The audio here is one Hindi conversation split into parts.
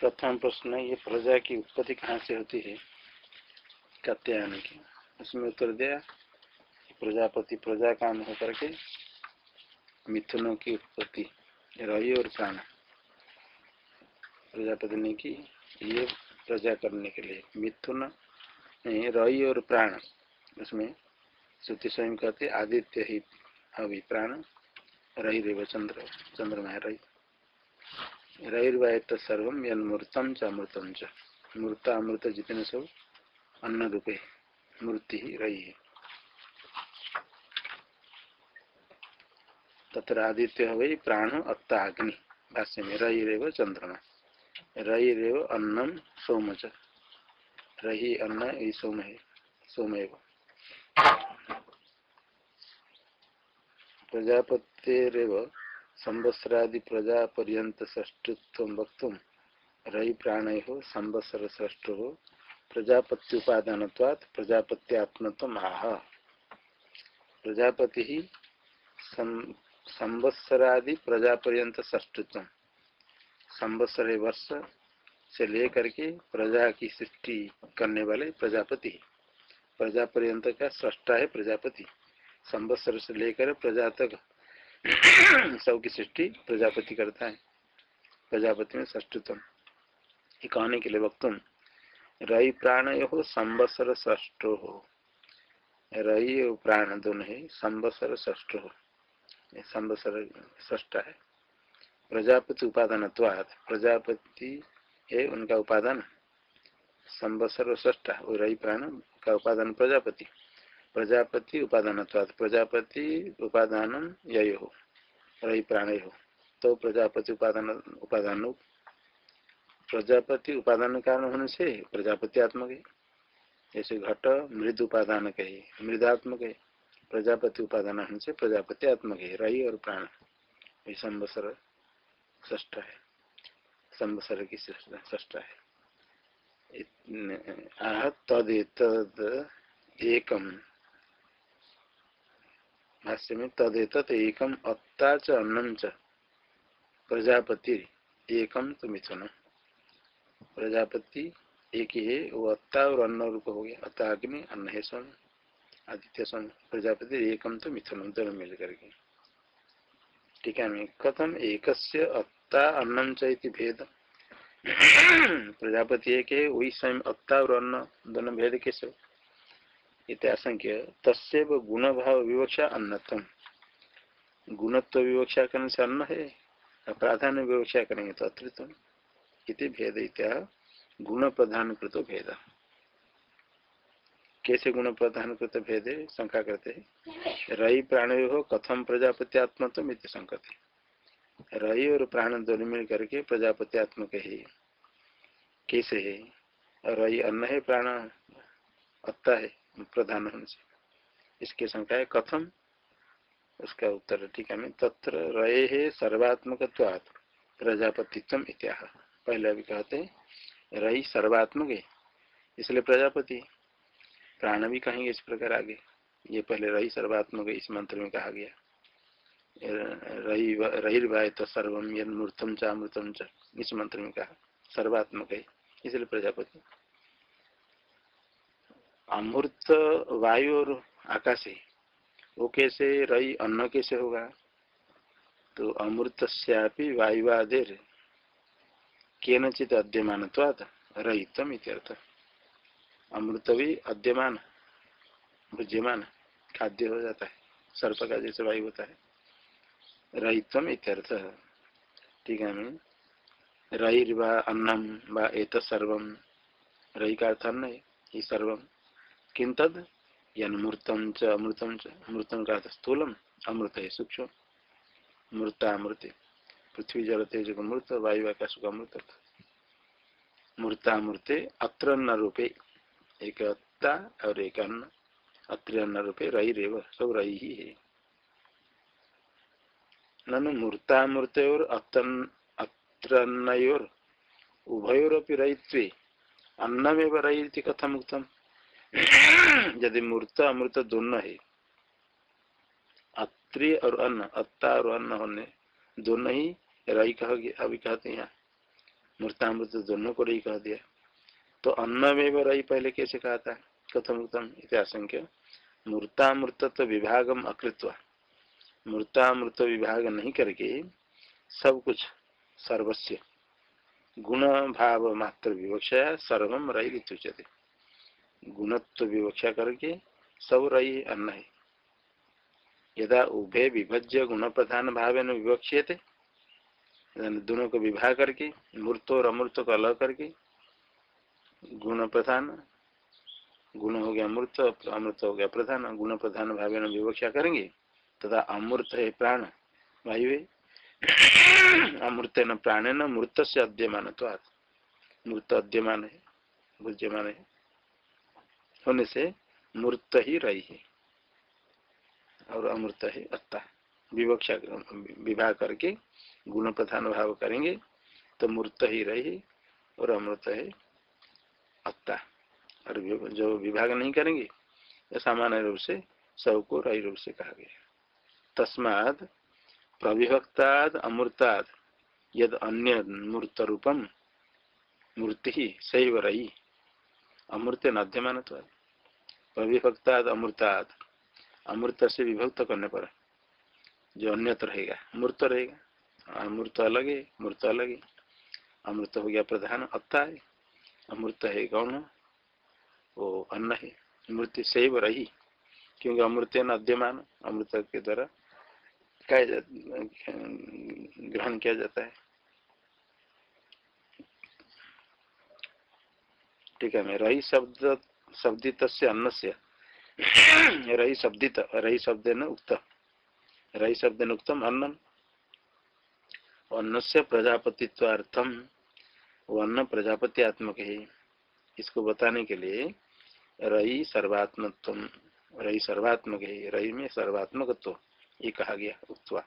प्रथम प्रश्न ये प्रजा की उत्पत्ति कहाँ से होती है? कत्यायन की उसमें उत्तर दिया, प्रजापति प्रजा काम होकर के मिथुनों की उत्पत्ति रही और प्राण। प्रजापति ने की ये प्रजा करने के लिए, मिथुन रही और प्राण। उसमें श्रुति स्वयं कहते आदित्य ही अभी प्राण रही रेव चंद्र चंद्रमा रही रईर्वायत सर्व यमृतम च अमृतम च। मूर्ता अमृत जितने सब अन्न रूपे मूर्ति ही रही है। तथा आदित्य वही प्राण, अत्ता, अग्नि। भाष्य में रईरेव चंद्रमा। रईरेव अन्नम, सोम च। रही अन्न यही सोम है सोमेव प्रजापतिरव संवत्सरादि प्रजा पर्यंत ष्टुत्व वक्त रही प्राण हो संवत्सर ष्ठ हो प्रजापत्युपादान प्रजापत्यात्मत्व आह। प्रजापति ही संवत्सरादि प्रजा पर्यंत ष्टुत्व संवत्सर वर्ष से लेकर के प्रजा की सृष्टि करने वाले प्रजापति। प्रजा पर्यंत का सृष्टा है प्रजापति। संवत्सर से लेकर प्रजा तक सब की सृष्टि प्रजापति करता है। प्रजापति में ष्टुतम ये कहने के लिए वक्तुम रई प्राण हो संवत्सर ष्ठ हो रई प्राण दोनों है संवत्सर ष्ठ हो संवत्सर ष्टा है। प्रजापति उपादान प्रजापति है उनका उपादान, संवत्सर ष्टा और रई प्राण का उपादान प्रजापति। प्रजापति उपादान प्रजापति उपादान हो रही प्राण हो तो प्रजापति उपादान उपादान। प्रजापति उपादान कारण होने से प्रजापति आत्मक। है जैसे घट, मृद उपादान कहे मृदात्मक। है प्रजापति उपादान होने से प्रजापति आत्मक है रही और प्राण। ये संवसर ष्ट है। संवसर की ष्ट है। आह तद, एकम। भाष्य में तदेत एकम अत्ता च अन्नम च। प्रजापति एकम तो मिथुन प्रजापति एक ही है वो अत्ता और अन्न रूप हो गया। अत्ता अग्नि, अन्न है स्वर्ण आदित्य स्वर्ण प्रजापति एकम तो मिथुन दोनों मिल करके ठीक है कथम एक अत्ता अन्नम च भेद। प्रजापति एक है वही स्वयं अत्ता और अन्न, दोनों भेद कैसे? इत्याशंक्य तस्व गुण भाव विवक्षा अन्नतम गुणत्व विवक्षा करने से अन्न है प्राधान्य विवक्षा करेंगे तो अतृत्व। इति भेद इत्या गुण प्रधान कृत भेद। कैसे गुण प्रधान कृत भेद? शंका करते हैं। रई प्राण हो कथम प्रजापत्यात्म मित्र संकते रई और प्राण दोनों मिल करके प्रजापत्यात्मक है। कैसे है? रई अन्न है, प्राण अत्ता है। प्रधान होने से इसके शंका है कथम। उसका उत्तर ठीक है तत्र रहे है सर्वात्मक प्रजापतित्व इत्याह। पहले अभी कहते हैं रही सर्वात्मक है इसलिए प्रजापति। प्राण भी कहेंगे इस प्रकार आगे। ये पहले रही सर्वात्मक इस मंत्र में कहा गया। रही रही तो सर्वम यन मूर्तम चामृतम च, इस मंत्र में कहा। सर्वात्मक है इसलिए प्रजापति। अमृत वायु और आकाश है वो कैसे रही अन्न कैसे होगा? तो अमृत श्यापी वायुवादेर के नचित अद्यमान रहितम इत्यर्थ। अमृत भी अद्यमान भुज्यमान खाद्य हो जाता है, सर्प का जैसे वायु होता है। रहितम इत्यर्थ। ठीक है रही अन्नम व एत सर्वम। रही का अर्थ अन्न ही? सर्वम। किम तद मूर्तम च अमृतम च अमृतम का स्थूलम अमृत है सूक्ष्म मूर्ता अमृत पृथ्वी जल तेज का मृत, वायु आकाश का मृत। मूर्तामृते अत्र अन्न रूपे। एक अत्ता और एक अन्न। अत्र अन्न रूपे रही रेव सब रही ही है ननु मूर्तामृत और अत्र उभयोरपि रहित्वे अन्नमेव रही कथम उत्तम यदि मूर्त अमृत दोनों है अत्रि और अन्न, अत्ता और अन्न होने दोनों ही रही कह अभी कहते हैं मूर्तामृत दोनों को रही कह दिया। तो अन्न में रही पहले कैसे कहा था? कथम उत्तम इतिहासंख्य मूर्तामृत तो विभागम अकृत्वा। मूर्तामृत विभाग नहीं करके सब कुछ सर्वस्व गुण भाव मात्र विवक्षा सर्वम रही उच्यते गुणत्व विवक्षा करके सब रही अन्न है। यदा उभय विभज्य गुण प्रधान भाव विवक्षे थे दोनों को विवाह करके, मूर्त और अमूर्त को अलग करके गुण प्रधान गुण हो गया अमृत अमृत हो गया प्रधान गुण प्रधान भाव विवक्षा करेंगे, तथा अमृत है प्राण वायु अमृत न प्राण न मृत से अद्यमान मृत अद्यमान है, भुज्यमान है। होने से मूर्त ही रही है। और अमृत है अत्ता। विवक्षा, विवाह करके गुण प्रधान भाव करेंगे तो मूर्त ही रही और अमृत है अत्ता। और जो विभाग नहीं करेंगे सामान्य रूप से सबको रही रूप से कहा गया। तस्माद प्रविभक्ताद अमृताद यद अन्य मूर्त रूपम मूर्ति ही सैव रही। अमृत नद्यमान प्रविभक्ताद अमृताद अमृत से विभक्त करने पर जो अन्यत्र रहेगा मूर्त रहेगा। अमृत अलग है मूर्त अलग। है अमृत हो गया प्रधान अत्ता है अमृत है गौण, वो अन्न है। मृत्यु सैव रही, क्योंकि अमृत नद्यमान अमृत के द्वारा ग्रहण किया जाता है। ठीक है, मैं रही शब्द शब्दित अन्न से रही शब्दित, रही शब्द न उक्त रही शब्द न उत्तम अन्न अन्न से प्रजापतित्वार्थम, वो अन्न प्रजापति आत्मक है। इसको बताने के लिए रही सर्वात्मत्व रही सर्वात्मक है, रही में सर्वात्मकत्व, ये कहा गया उत्तवा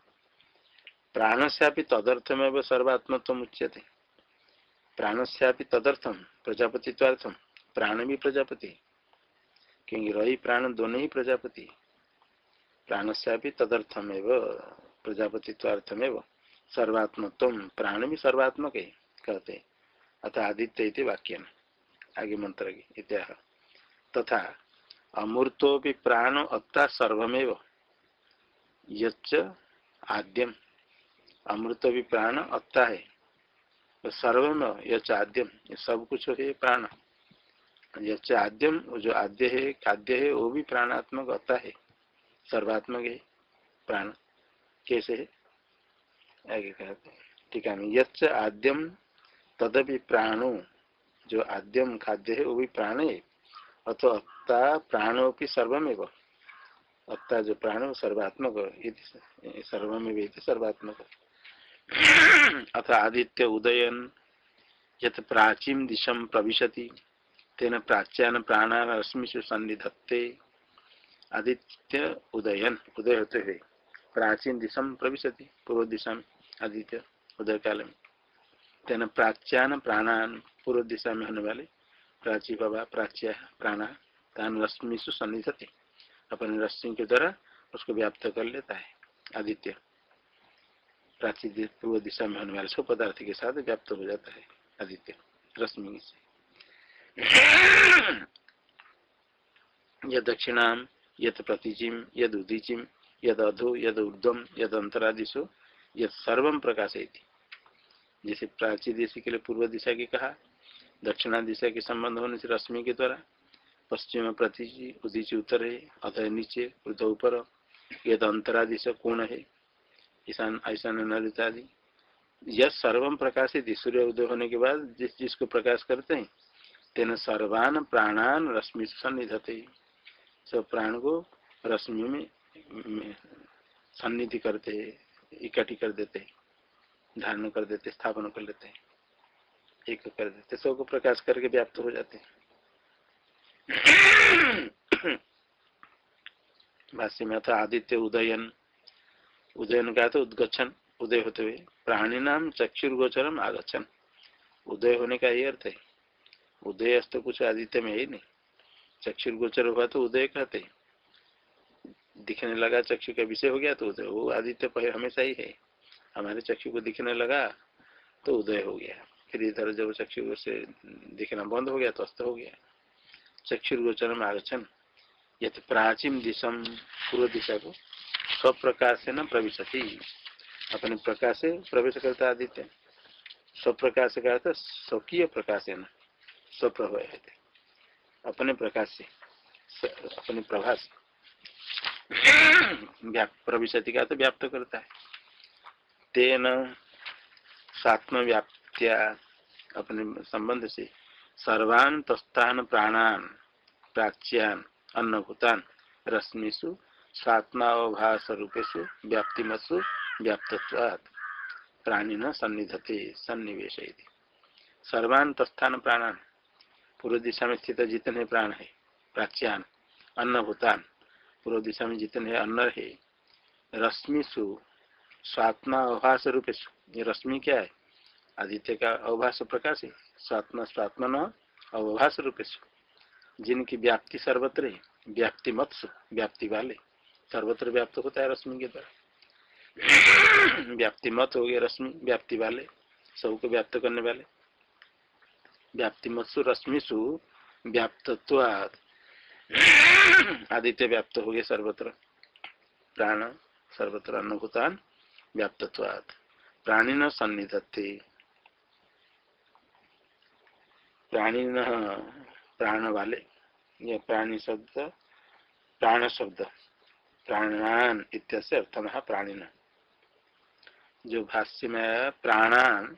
प्राण से तदर्थम सर्वात्मत्व उच्यते। प्राण से तदर्थम प्रजापतित्वार्थम प्राण भी प्रजापति क्योंकि रही प्राण दोनों ही प्रजापति। प्राण से भी तदर्थमेव, प्रजापतित्वार्थमेव। सर्वात्मत्व प्राण भी सर्वात्मक है कहते। अतः आदित्य वाक्य आगे मंत्र तथा अमूर्तो भी प्राण अत्ता सर्वमेव। यच्च आद्यम। अमृत भी प्राण अत्ता है। सर्वम यच आद्यम सब कुछ है प्राण। यच्च आद्यम जो आद्य है, खाद्य है, वो भी प्राणात्मक अत्ता है। सर्वात्मक है, प्राण। कैसे है? आगे कहते ठीक है यच्च आद्यम तदपि प्राणो। जो आद्यम खाद्य है, वो भी प्राण है। अथवा अत्ता प्राणों की सर्वमेव। अत्ता जो प्राण सर्वात्मक सर्वमेव सर्वात्मक। अथ आदित्य उदयन यत प्राचीन दिशम प्रविशति, तेन प्राच्यान प्राणा रश्मिषु सन्निधत्ते। आदित्य उदयन उदय होते हुए प्राचीन दिशम प्रविशति पूर्व दिशा आदित्य उदय काल में तेन प्राच्यान प्राणान पूर्व दिशा में होने वाले प्राची बाबा प्राच्या प्राणा तान रश्मिषु सन्निधते अपने रश्मि के द्वारा उसको व्याप्त कर लेता है आदित्य। प्राची पूर्व दिशा में होने वाले सब पदार्थ के साथ व्याप्त हो जाता है, आदित्य, रश्मि से। यद दक्षिणाम, यद प्रतिचिम, यद उदीचिम, यद अधो, यद ऊर्धम यद अंतरादिशो यद सर्वम प्रकाश जैसे प्राची दिशा के लिए पूर्व दिशा की कहा, दक्षिणा दिशा के संबंध होने से रश्मि के द्वारा, पश्चिम प्रति उदीच उत्तर है, अतः नीचे ऊपर, यद अंतरादिश कोण है ईशान ईशान नदितादि यह सर्वम प्रकाशित, सूर्य उदय होने के बाद जिस जिसको प्रकाश करते हैं, तेन सर्वान प्राणान रश्मि सन्निधते। सब प्राण को रश्मि में सन्निधि करते, इकट्ठी कर देते, धारण कर देते, स्थापन कर लेते हैं एक कर देते, सबको प्रकाश करके व्याप्त हो जाते हैं। भाष्य में था आदित्य उदयन उदयन का तो उदगछन, उदय होते हुए। प्राणी नाम चक्षुर्गोचरम आगछन। उदय होने का ही अर्थ है उदय अस्त कुछ आदित्य में ही नहीं। चक्षुर्गोचर हुआ तो उदय कहते दिखने लगा चक्षु का विषय हो गया तो उदय, वो आदित्य पहले हमेशा ही है। हमारे चक्षु को दिखने लगा तो उदय हो गया। फिर इधर जब चक्षु से दिखना बंद हो गया तो अस्त हो गया। चक्षुर्गोचर में आगछन। यथ प्राचीन दिशम, पूर्व दिशा को स्वप्रकाश से न प्रविशति। अपने प्रकाश से प्रवेश करता आदित्य। स्वप्रकाश का अर्थ स्वकीय प्रकाश है न स्वप्रभ अपने प्रकाश से अपने प्रभास। प्रविशति का तो व्याप्त करता है। तेन सात्म व्याप्त्या अपने संबंध से सर्वान तस्तान प्राणान, प्राच्यान, अन्नभूतान, रश्मिषु सात्मावभास रूपेशु व्याप्तिमत्सु व्याप्तत्वात्। प्राणी न सन्निधते सन्निवेश सर्वान तस्थान प्राणान। पूर्व दिशा में स्थित जितने प्राण है, प्राच्यान, अन्नभूतान। पूर्व दिशा में जितने अन्न है, रश्मिसु स्वात्मा अवभाष रूपेश ये रश्मि क्या है? आदित्य का अवभाष प्रकाश है। स्वात्मा स्वात्मा न अवभाष रूपेश जिनकी व्याप्ति सर्वत्र है, व्याप्ति मत व्याप्ति वाले। सर्वत्र व्याप्त होता है रश्मि के द्वारा। व्याप्ति मत हो गया रश्मि, व्याप्ति वाले, सबको व्याप्त करने वाले। व्याप्ति मतसु रश्मिसु व्याप्तत्व आदित्य व्याप्त हो गए सर्वत्र। प्राण, सर्वत्र अनुभूतान, व्याप्तत्वात्। प्राणी न सन्निधत्ते। प्राणी न, प्राण वाले, ये प्राणी शब्द, प्राण शब्द। प्राणान इत्यस्य अर्थम प्राणी न जो भाष्य में प्राणान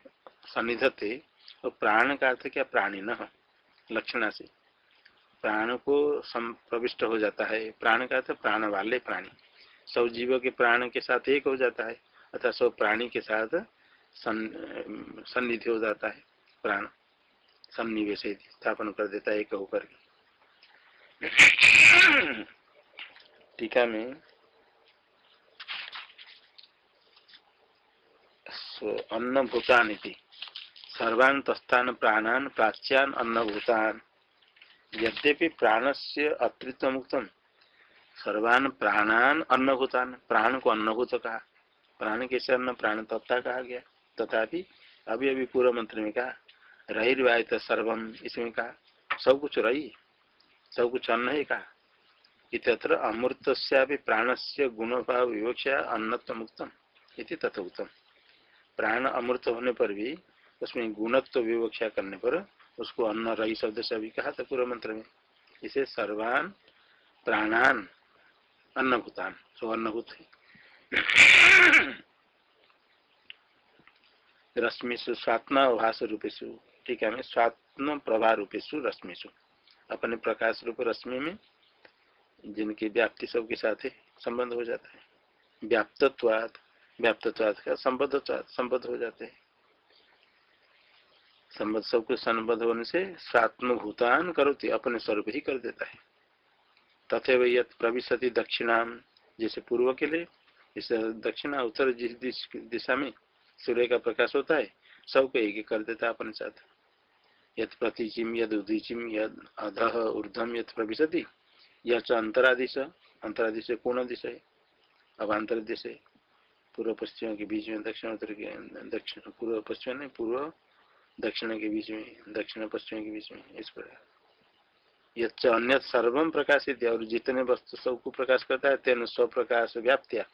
सन्निधते तो प्राण का अर्थ क्या? प्राणी न लक्षणा से प्राण को प्रविष्ट हो जाता है। प्राण का अर्थ प्राण वाले प्राणी। सब जीवों के प्राण के साथ एक हो जाता है अथवा सब प्राणी के साथ सन्निधि हो जाता है। प्राण सन्निवेश स्थापन कर देता है, एक होकर टीका में अन्न भूतान सर्वान तस्थान प्राणान प्राच्यान अन्न भूतान यद्यपि प्राण से अतृत्व मुक्तम सर्वान प्राणान अन्नभूतान, प्राण को अन्नभूत कहा, प्राण के अन्न, प्राण तत्ता कहा गया, तथापि अभी अभी पूर्व मंत्र में कहा रही सर्वम इसमें कहा, सब कुछ रही, सब कुछ अन्न ही कहा। इतर अमृत प्राण से गुण भाव विवक्षा अन्नत्व मुक्तम इति तथोक्तम प्राण अमृत होने पर भी, उसमें गुणत्व विवक्षा करने पर उसको अन्न रही शब्द से अभी कहा था पूर्व मंत्र में। इसे सर्वान प्राणान अन्नभूतान, सो अन्नभूत रश्मिशु स्वात्मा भाष रूपेशु ठीक है स्वात्म प्रभा रूपेशु रश्मिशु अपने प्रकाश रूप रश्मि में जिनकी व्याप्ति सबके साथ संबंध हो जाता है। व्याप्तत्वाद व्याप्तत्वाद का संबद्ध संबद्ध हो जाते हैं। संबद्ध सबको संबद्ध होने से स्वात्म भूतान करोती, अपने स्वरूप ही कर देता है। तथे वही प्रविशति दक्षिणाम, जैसे पूर्व के लिए, इस दक्षिणा उत्तर जिस दिशा में सूर्य का प्रकाश होता है, सबको एक कर देता है अपने साथ। यद प्रतिचिम यद उदीचिम यद अध ऊर्धम यद प्रविशति। यह अंतरादिश अंतरादिश पूर्ण दिशा है अभांतर दिशा है पूर्व पश्चिम के बीच में, दक्षिण उत्तर के, दक्षिण, पूर्व पश्चिम नहीं, पूर्व दक्षिण के बीच में, दक्षिण पश्चिम के बीच में, इस प्रकार। यच्च अन्य सर्वम प्रकाशित है, और जितने वस्तु सबको प्रकाश करता है, तेन स्व प्रकाश व्याप्तिया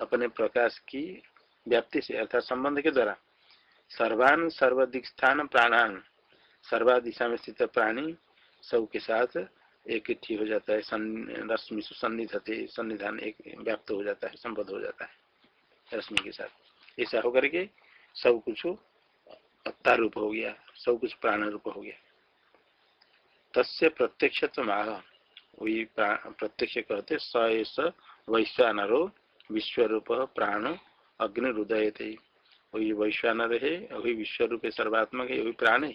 अपने प्रकाश की व्याप्ति से, अर्थात संबंध के द्वारा। सर्वान, सर्वाधिक स्थान प्राणान सर्वा दिशा में स्थित प्राणी सब के साथ एक ही जाता है रश्मि सन्निधते सन्निधान एक व्याप्त हो जाता है, संबद्ध हो जाता है रश्मि के साथ। ऐसा होकर के सब कुछ अत्ता रूप हो गया, सब कुछ प्राण रूप हो गया। तस्य प्रत्यक्ष आह। वही प्रत्यक्ष कहते स वैश्वानरो विश्व रूप प्राण अग्नि हृदय थे वही वैश्वानर है, वही विश्व रूप सर्वात्मक है, वही प्राण है,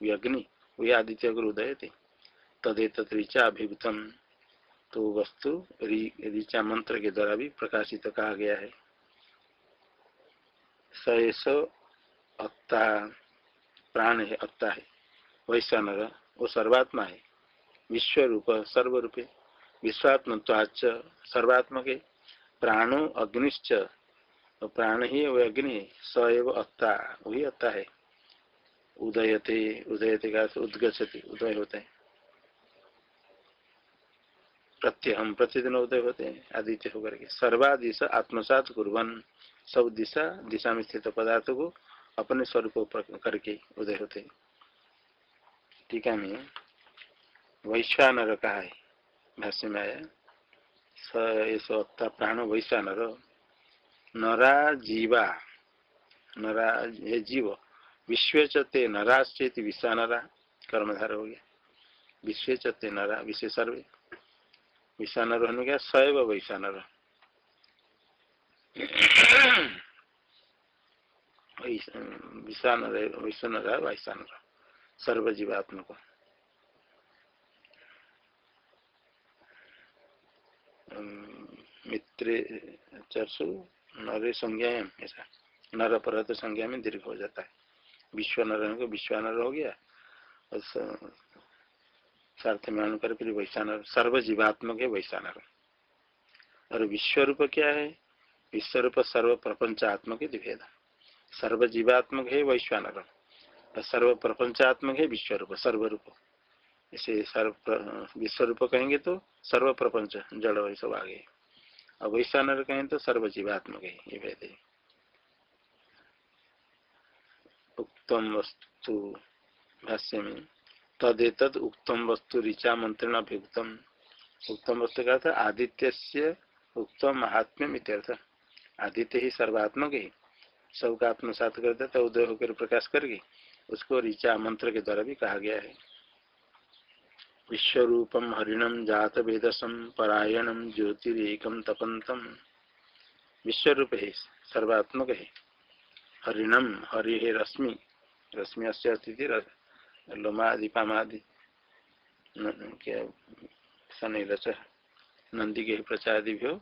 वही अग्नि, वही आदित्य हृदय थे तदेत ऋचा अभिभूतम। तो वस्तु ऋचा मंत्र के द्वारा भी प्रकाशित कहा गया है। स अत्ता प्राण है अत्ता है। वैश्वानर वो सर्वात्मा है। विश्व रूप सर्वरूपे। विश्वात्म सर्वात्मक। प्राणो अग्निश्च। तो प्राण ही वो अग्नि है। स एव अत्ता वही अत्ता है। उदयते उदयते का उद्गछति, उदय होते हैं। प्रत्यय हम प्रतिदिन उदय होते हैं, आदित्य होकर के। सर्वा दिशा आत्मसात कुरन सब दिशा दिशा में स्थित पदार्थ को अपने स्वरूप करके उदय होते हैं। टीका में। वैश्वानर कहा है, भाष्य में आया। स प्राण वैश्वानर। नरा जीवा। नरा, ये जीव। विश्व चते नराश्चेत विश्वानरा। कर्मधार हो गया। विश्व चते नरा, विश्व सर्वे। विषानर होने का सैव वैशानर। विषानर वैश्वानर वैशानर सर्वजीवात्मक। मित्र, चरसु, नरे संज्ञा ऐसा। नर पर संज्ञा में दीर्घ हो जाता है। विश्व नर को विश्वानर हो गया। सार्थ में अनुकर फिर वैशानर सर्व जीवात्मक है वैशानर। और विश्व रूप क्या है? विश्व रूप सर्व प्रपंचात्मक है भेद सर्व जीवात्मक है वैश्वानर। और सर्व प्रपंचात्मक है विश्व रूप सर्वरूप। इसे सर्व विश्व रूप कहेंगे तो सर्व प्रपंच जड़ सब आगे। और वैश्वानर कहें तो सर्व जीवात्मक है, ये भेद है। उत्तम वस्तु भाष्य में तदेत उत्तम वस्तु ऋचा मंत्रण अभियुक्तम उत्तम वस्तु का था आदित्य से उत्तम महात्म्य मित्यर्थ आदित्य ही सर्वात्मक ही। सबका आत्मसात कर देता उदय होकर प्रकाश करके उसको ऋचा मंत्र के द्वारा भी कहा गया है। विश्व विश्वरूपम हरिणम जात वेदसम परायणम ज्योतिरेकम तपंतम विश्वरूप है, सर्वात्मक है। हरिणम हरि है रश्मि। रश्मि अस्थिति लोमादि पामादि क्या शनि रच नंदी के प्रचादि भी हो।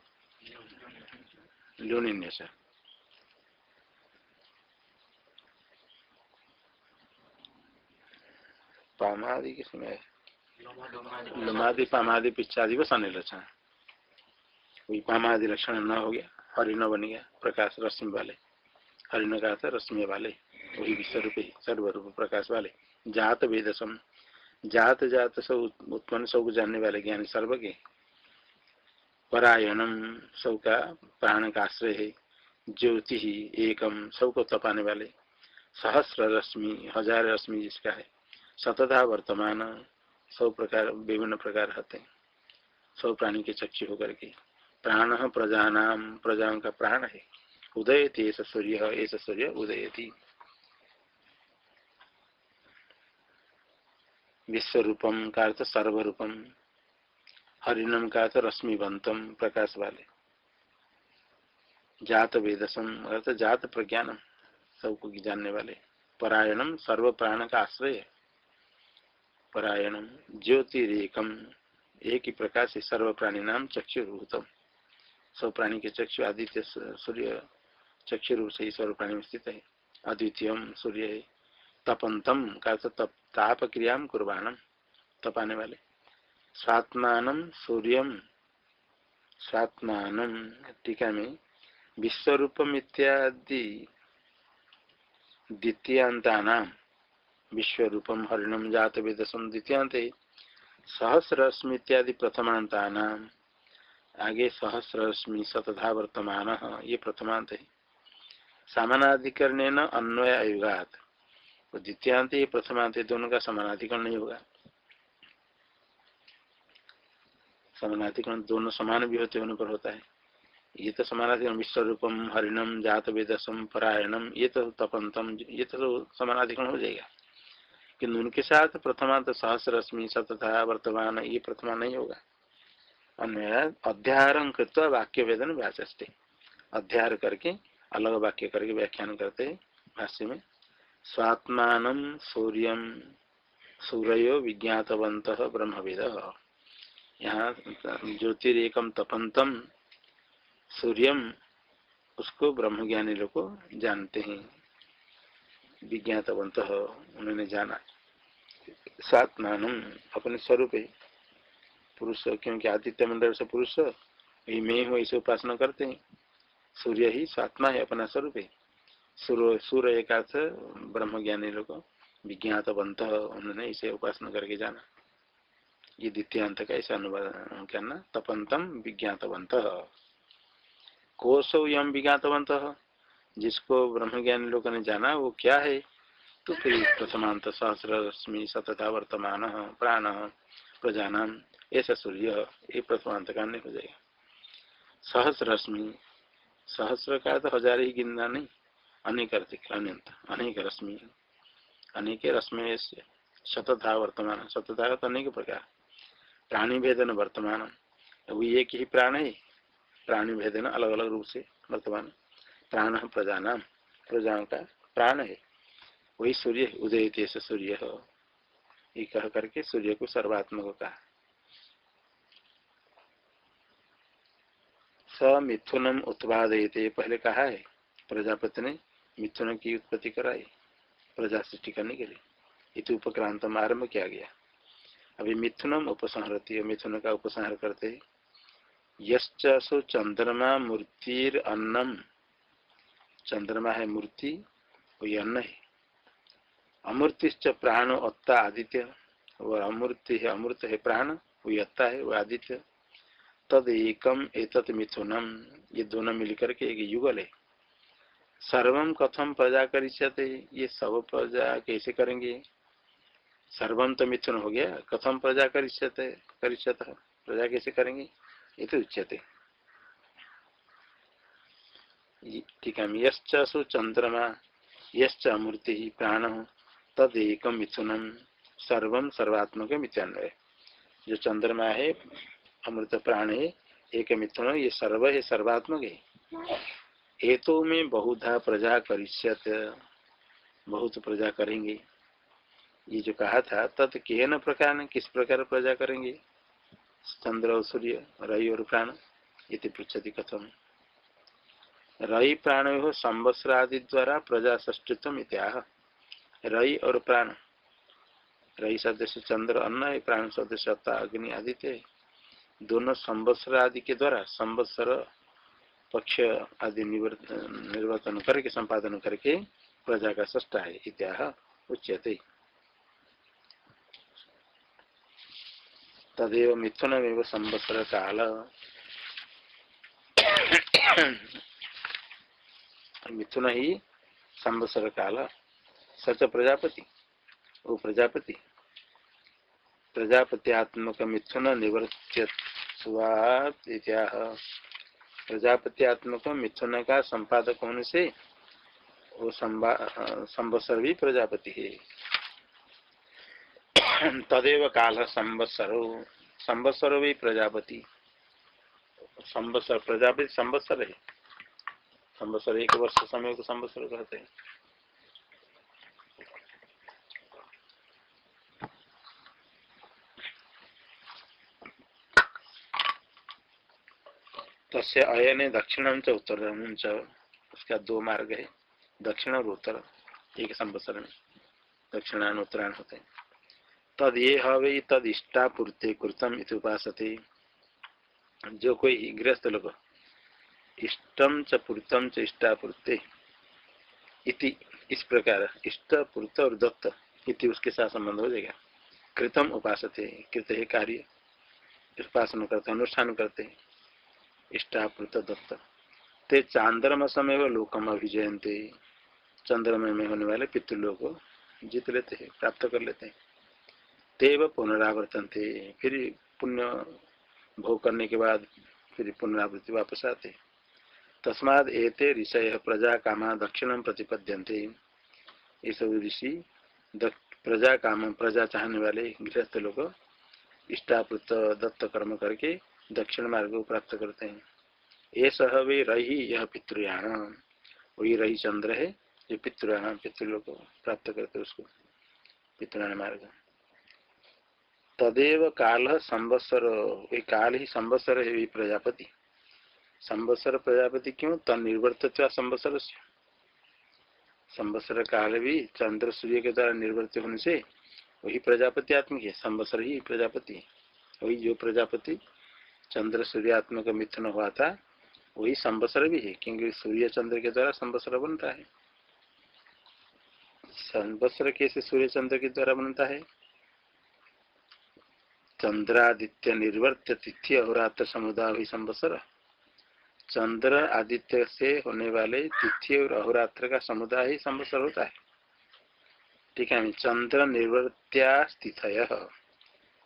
लुनिन्य से पामादि किसमें लोमादि पामादि पिछादि को शनि लक्षण वही पामादि लक्षण न हो गया, हरिण बन गया, प्रकाश रश्मि वाले। हरिण का रश्मि वाले। वही विश्व रूप सर्वरूप प्रकाश वाले। जात वेदसम जात जात सब उत्पन्न सब जानने वाले ज्ञानी सर्व के परायणम सब का प्राण का आश्रय है ज्योति ही एकम सबको तपाने वाले सहस्र रश्मि हज़ार रश्मि जिसका है सतता वर्तमान सब प्रकार, विभिन्न प्रकार रहते हैं सब प्राणी के चक्षु होकर के। प्राण प्रजा नाम प्रजाओं का प्राण है। उदय थी सूर्य ऐसा सूर्य उदय थी विश्व रूपम का अर्थ सर्वरूपम। हरिणम का अर्थ रश्मिवंतम प्रकाश वाले जात वेदसम अर्थ जात प्रज्ञानम सबको जानने वाले। परायणम सर्व प्राण का आश्रय। परायणम ज्योतिरेकम, एक ही प्रकाश सर्व प्राणी नाम चक्षुरूतम सब प्राणी के चक्षु आदित्य, सूर्य चक्षु रूप से ही सर्व प्राणी में स्थित है। अद्वितीय सूर्य है। तपंतम का तप ताप क्रिया कुर्बाणम तपाने वाले। स्वात्मान सूर्यम स्वात्मान टीका में। विश्वरूपम इत्यादि द्वितीयांता विश्वरूपम हरिणम जात वेदसम द्वितीयांत सहस्रश्मि इत्यादि प्रथमांता आगे सहस्रश्मि सतधा वर्तमान ये प्रथमांत। है सामानाधिकरण अन्वय युगात वो द्वितीयांत ये प्रथमांत दोनों का समानाधिकरण नहीं होगा। समानाधिकरण दोनों समान भी होते होने पर होता है। ये तो समानाधिकरण विश्व रूपम हरिणम जात वेदसम परायणम, ये तो तपंतम, ये तो समानाधिकरण हो जाएगा। किन्तु उनके साथ प्रथमांत सहस्र रश्मि सतथा वर्तमान, ये प्रथमा नहीं होगा। अन्य अध्याहार कृत्वा वाक्य वेदन व्याचस्ते अध्यार करके, अलग वाक्य करके व्याख्यान करते भाष्य में। स्वात्मान सूर्य सूर्यो विज्ञातवंत ब्रह्मविद। यहाँ ज्योतिरेकम तपंतम सूर्यम उसको ब्रह्म ज्ञानी लोग जानते हैं। विज्ञातवंत उन्होंने जाना। स्वात्मान अपने स्वरूप पुरुष, क्योंकि आदित्य मंडल से पुरुष यही मैं हूँ, इसे उपासना करते हैं। सूर्य ही स्वात्मा है, अपना स्वरूप है। सूर्य एक अर्थ ब्रह्म ज्ञानी लोग विज्ञात बंत उन्होंने इसे उपासना करके जाना। ये द्वितीय अंत का ऐसा अनुवाद करना। तपंतम विज्ञातवंत कोसो यम विज्ञातवंत जिसको ब्रह्म ज्ञानी लोगों ने जाना, वो क्या है? तो फिर प्रथमांत सहस्र रश्मि सतता वर्तमान, प्राण प्रजानाम ऐसा सूर्य, ये प्रथमांत का नहीं हो जाएगा। सहस्र रश्मि सहस्र का तो हज़ार ही गिनना नहीं। अनेक अनंत अनेक रश्मि अनेक रश्मि शतधा वर्तमान का तो अनेक प्रकार। प्राणी भेदन वर्तमान, वो एक ही प्राण है प्राणी भेदन अलग अलग रूप से वर्तमान। प्राण प्रजा नाम प्रजाओं का प्राण है, वही सूर्य उदय देश सूर्य हो। ये कह करके सूर्य को सर्वात्मक कहा। स मिथुनम उत्पादयते, पहले कहा है, प्रजापति ने मिथुन की उत्पत्ति कराई प्रजा सृष्टि करने के लिए। इत उपक्रांत आरंभ किया गया। अभी मिथुनम उपसंहरती मिथुन का उपसंहार करते यश्चु चंद्रमा मूर्तिर अन्नम। चंद्रमा है मूर्ति वही अन्न है। अमूर्तिश्च प्राण अत्ता आदित्य। वह अमूर्ति है अमृत है प्राण वही अत्ता है, वह आदित्य। तद एकम एतत् मिथुनम। ये दोनों मिलकर के एक युगल है। सर्वम कथम प्रजा करिष्यते ये सब प्रजा कैसे करेंगे? सर्वम तो मिथुन हो गया। कथम प्रजा कर प्रजा कैसे करेंगे? ये तो उच्यते। ठीक है। यश्चु चंद्रमा, यश्च मूर्ति प्राण, तदेक मिथुनम। सर्व सर्वात्मक मिथ्यान्वय जो चंद्रमा है, अमृत प्राण है, एक मिथुन ये सर्व है, सर्वात्मक। है ये तो में बहुधा प्रजा करिष्यत, बहुत प्रजा करेंगे। ये जो कहा था, तत् न प्रकार किस प्रकार प्रजा करेंगे? चंद्र और सूर्य, रई और प्राण ये पृछति कथम। रई प्राण हो संवत्सर आदि द्वारा प्रजा सृष्टित्व इत्याह रई और प्राण। रई सदस्य चंद्र, अन्न प्राण सदस्य अग्नि, आदित्य। दोनों संवत्सर आदि के द्वारा, संवत्सर पक्ष आदि निर्वर्तन करके, संपादन करके प्रजा का सष्टा है, इत्याह उच्यते। तदेव मिथुन संवत्सर काल। मिथुन ही संवत्सर काल। सच प्रजापति। वो प्रजापति। प्रजापत्यात्मक मिथुन निवर्त्य को मिथुन का संपादक होने से वो संवत्सर भी प्रजापति। है तदेव काल संवत्सर संवत्सर भी प्रजापति। संवत्सर प्रजापति संवत्सर है संवत्सर एक वर्ष समय को संवत्सर कहते हैं। तस्य अयन दक्षिण च उत्तर उसका दो मार्ग है दक्षिण और उत्तर एक संवत्सर में दक्षिणान उत्तरायण होते। हैं तद ये हवे, तद इष्टापूर्ति कृतम इत उपासते। जो कोई गृहस्थ लोग इष्टम च पूर्तम च इष्टापूर्ते इति, इस प्रकार इष्ट, पूर्त और दत्त इति उसके साथ संबंध हो जाएगा। कृतम उपास कृत है कार्य, उपासना करते, अनुष्ठान करते। इष्टापूर्त दत्त। ते चांद्रम समय लोकम अभिजयंते चंद्रमा में होने वाले पितृलोक जीत लेते हैं, प्राप्त कर लेते हैं। तेव पुनरावर्तन थे फिर पुण्य भोग करने के बाद फिर पुनरावृत्ति वापस आते तस्माद एते ऋषय प्रजा कामा दक्षिण प्रतिपद्यंते ये सब ऋषि प्रजा काम प्रजा चाहने वाले गृहस्थ लोग इष्टापुत दत्त कर्म करके दक्षिण मार्ग को प्राप्त करते हैं। ये सह वे रही यह पितृयाण वही रही चंद्र है जो पितृयाण पितृलोक प्राप्त करते उसको। पितृयाण मार्ग। तदेव काल संवत्सर काल ही संवत्सर है प्रजापति। संवत्सर प्रजापति क्यों? तनिर्वर्त संवत्सर संवत्सर काल भी चंद्र सूर्य के द्वारा निर्वर्त होने से वही प्रजापति आत्मिक है, संवत्सर ही प्रजापति वही जो प्रजापति चंद्र सूर्यात्मक मिथुन हुआ था, वही संवत्सर भी है, क्योंकि सूर्य चंद्र के द्वारा संवत्सर बनता है। संवत्सर कैसे सूर्य चंद्र के द्वारा बनता है? चंद्रादित्य निर्वर्त तिथि अहोरात्र समुदाय ही संवत्सर। चंद्र आदित्य से होने वाले तिथि और अहोरात्र का समुदाय ही संवत्सर होता है। ठीक है, चंद्र निर्वर्त्या स्थित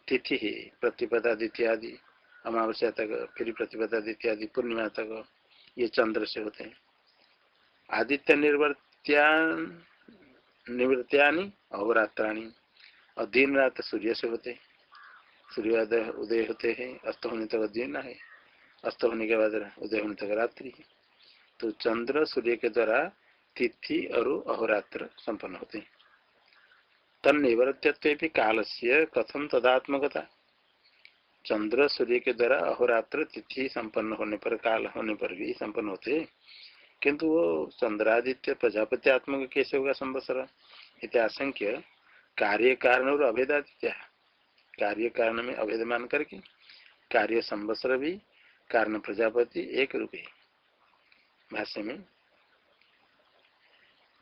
तिथि प्रतिपदा द्वितीय आदि अमावस्या तक, फिर प्रतिपदा द्वितीय आदि, पूर्णिमा तक ये चंद्र से होते हैं। आदित्य निर्वर्त्या निवृत्तियानी अहोरात्राणी, और दिन रात सूर्य से होते हैं। सूर्योदय, उदय होते हैं, अस्त होने तक दिन है, अस्त होने के बाद उदय होने तक रात्रि है। तो चंद्र सूर्य के द्वारा तिथि और अहोरात्र संपन्न होते हैं। तन निवृत्व काल से कथम तदात्मकता? चंद्र, सूर्य के द्वारा अहोरात्र तिथि संपन्न होने पर, काल होने पर भी संपन्न होते किंतु वो चंद्रादित्य प्रजापति आत्मक कैसे होगा संवत्सर? इत्याशंक्य कार्य कारण और अभेदादित्य कार्य कारण में अभेद मान करके कार्य संवत्सर भी, कारण प्रजापति एक रूप भाष्य में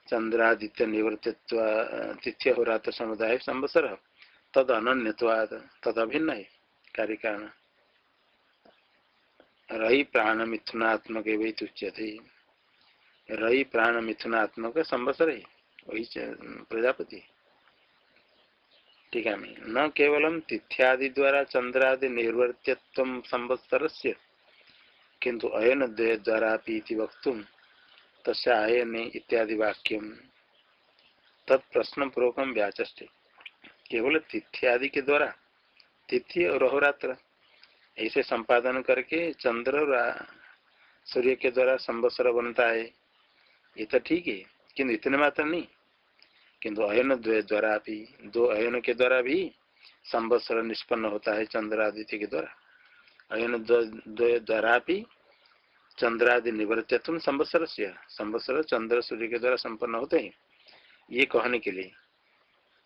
चंद्रादित्य निवृत्तित्व तिथ्य हो रात्र समुदाय संवत्सर, तद अन्यवाद तद अभिन्न है। कार्य कारण रही प्राण मिथुनात्मक उच्यते रही प्राण मिथुनात्मक संवत्सर है वही प्रजापति। ठीक है न केवलम तिथ्यादि द्वारा चंद्रादि निर्वर्त्यत्व संवत्सर से किंतु अयन द्वारा वक्त तस्यन इत्यादि वाक्यम तत्प्रश्न पूर्वक व्याचे केवल तिथ्यादि के द्वारा तिथि और अहोरात्र। ऐसे संपादन करके चंद्र और सूर्य के द्वारा संवत्सर बनता है। ये तो ठीक है, किंतु इतने मात्र नहीं। किंतु अयन द्वारा भी, दो अयन के द्वारा भी संवत्सर निष्पन्न होता है चंद्रादित्य के द्वारा। अयन द्वारा भी चंद्रादि निवृत्तम संवत्सर से संवत्सर चंद्र सूर्य के द्वारा संपन्न होते हैं। ये कहने के लिए,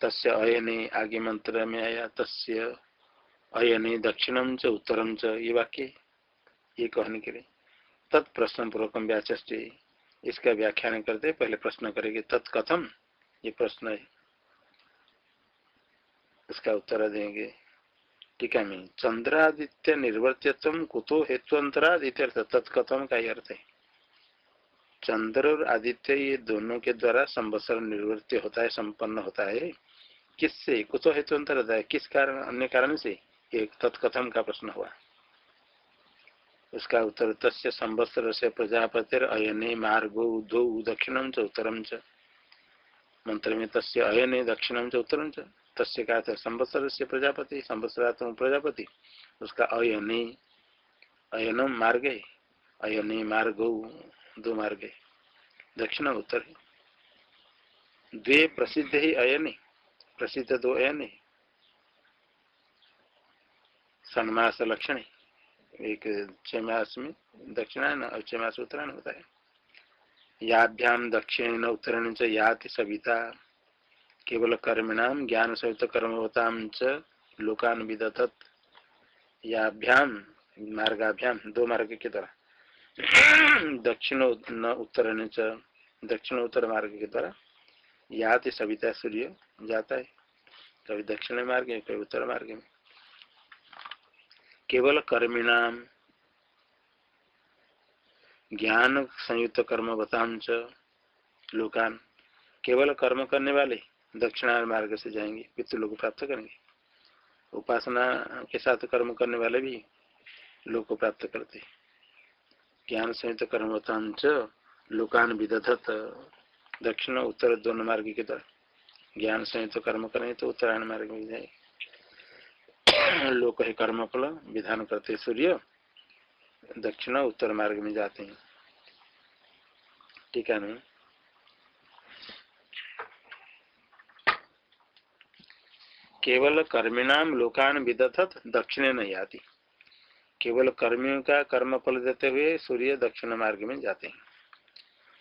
तस्य अयने आगे मंत्र में आया, तस्य अयने दक्षिणम च उत्तरम च, ये वाक्य ये कहने के लिए। तत्प्रश्न पूर्वक व्याचे इसका व्याख्यान करते, पहले प्रश्न करेंगे तत्कथम ये प्रश्न है। इसका उत्तर देंगे। टीका में चंद्रादित्य निर्वर्त्यत्व, कुतो हेतुअंतरादित्य तत्कथम का ही अर्थ है? चंद्र और आदित्य ये दोनों के द्वारा संवत्सर निवृत्ति होता है, संपन्न होता है। किससे? कुतो हेतु अंतर होता है किस कारण, अन्य कारण से? एक तत्कथम का प्रश्न हुआ। उसका उत्तर तस् संवत्सर से प्रजापतिर अयने मार्गो उद्धो दक्षिणम च उत्तरम च। मंत्र में तस्य अयने दक्षिणम च उत्तरम च। तस्य का संवत्सर से प्रजापति संवत्सरात्म प्रजापति। उसका अयने अयनम मार्ग है अयने मार्गो दो मार्ग। दक्षिण उत्तर। द्वे प्रसिद्ध ही अयने, प्रसिद्ध दो अयने। सन्मास लक्षण, एक छह मास में दक्षिणायन और छह मास उत्तरायण होता है। याभ्याम दक्षिण उत्तरायण च याति सविता, केवल कर्मिणाम, ज्ञान सहित कर्मवता च लोकान याभ्याम, मार्गाभ्याम, दो मार्ग के द्वारा। दक्षिण उत्तरायण च, दक्षिण उत्तर मार्ग के द्वारा याति सविता सूर्य जाता है। कभी दक्षिण मार्ग में कभी उत्तर मार्ग में केवल कर्मिणाम ज्ञान संयुक्त कर्म बतांच लोकान केवल कर्म करने वाले दक्षिणा मार्ग से जाएँगे, पितृलोक प्राप्त करेंगे। उपासना के साथ कर्म करने वाले भी लोक को प्राप्त करते। ज्ञान संयुक्त कर्म बतांच लोकान विदधत। दक्षिण उत्तर दोनों मार्ग के द्वारा ज्ञान संयुक्त कर्म करें तो उत्तरायण मार्ग में जाएँगे। लोक है कर्म फल, विधान करते सूर्य, दक्षिण उत्तर मार्ग में जाते हैं। ठीक है ना? केवल कर्मिणाम लोकान विदथत दक्षिण नहीं आती केवल कर्मियों का कर्म फल देते हुए सूर्य दक्षिण मार्ग में जाते हैं।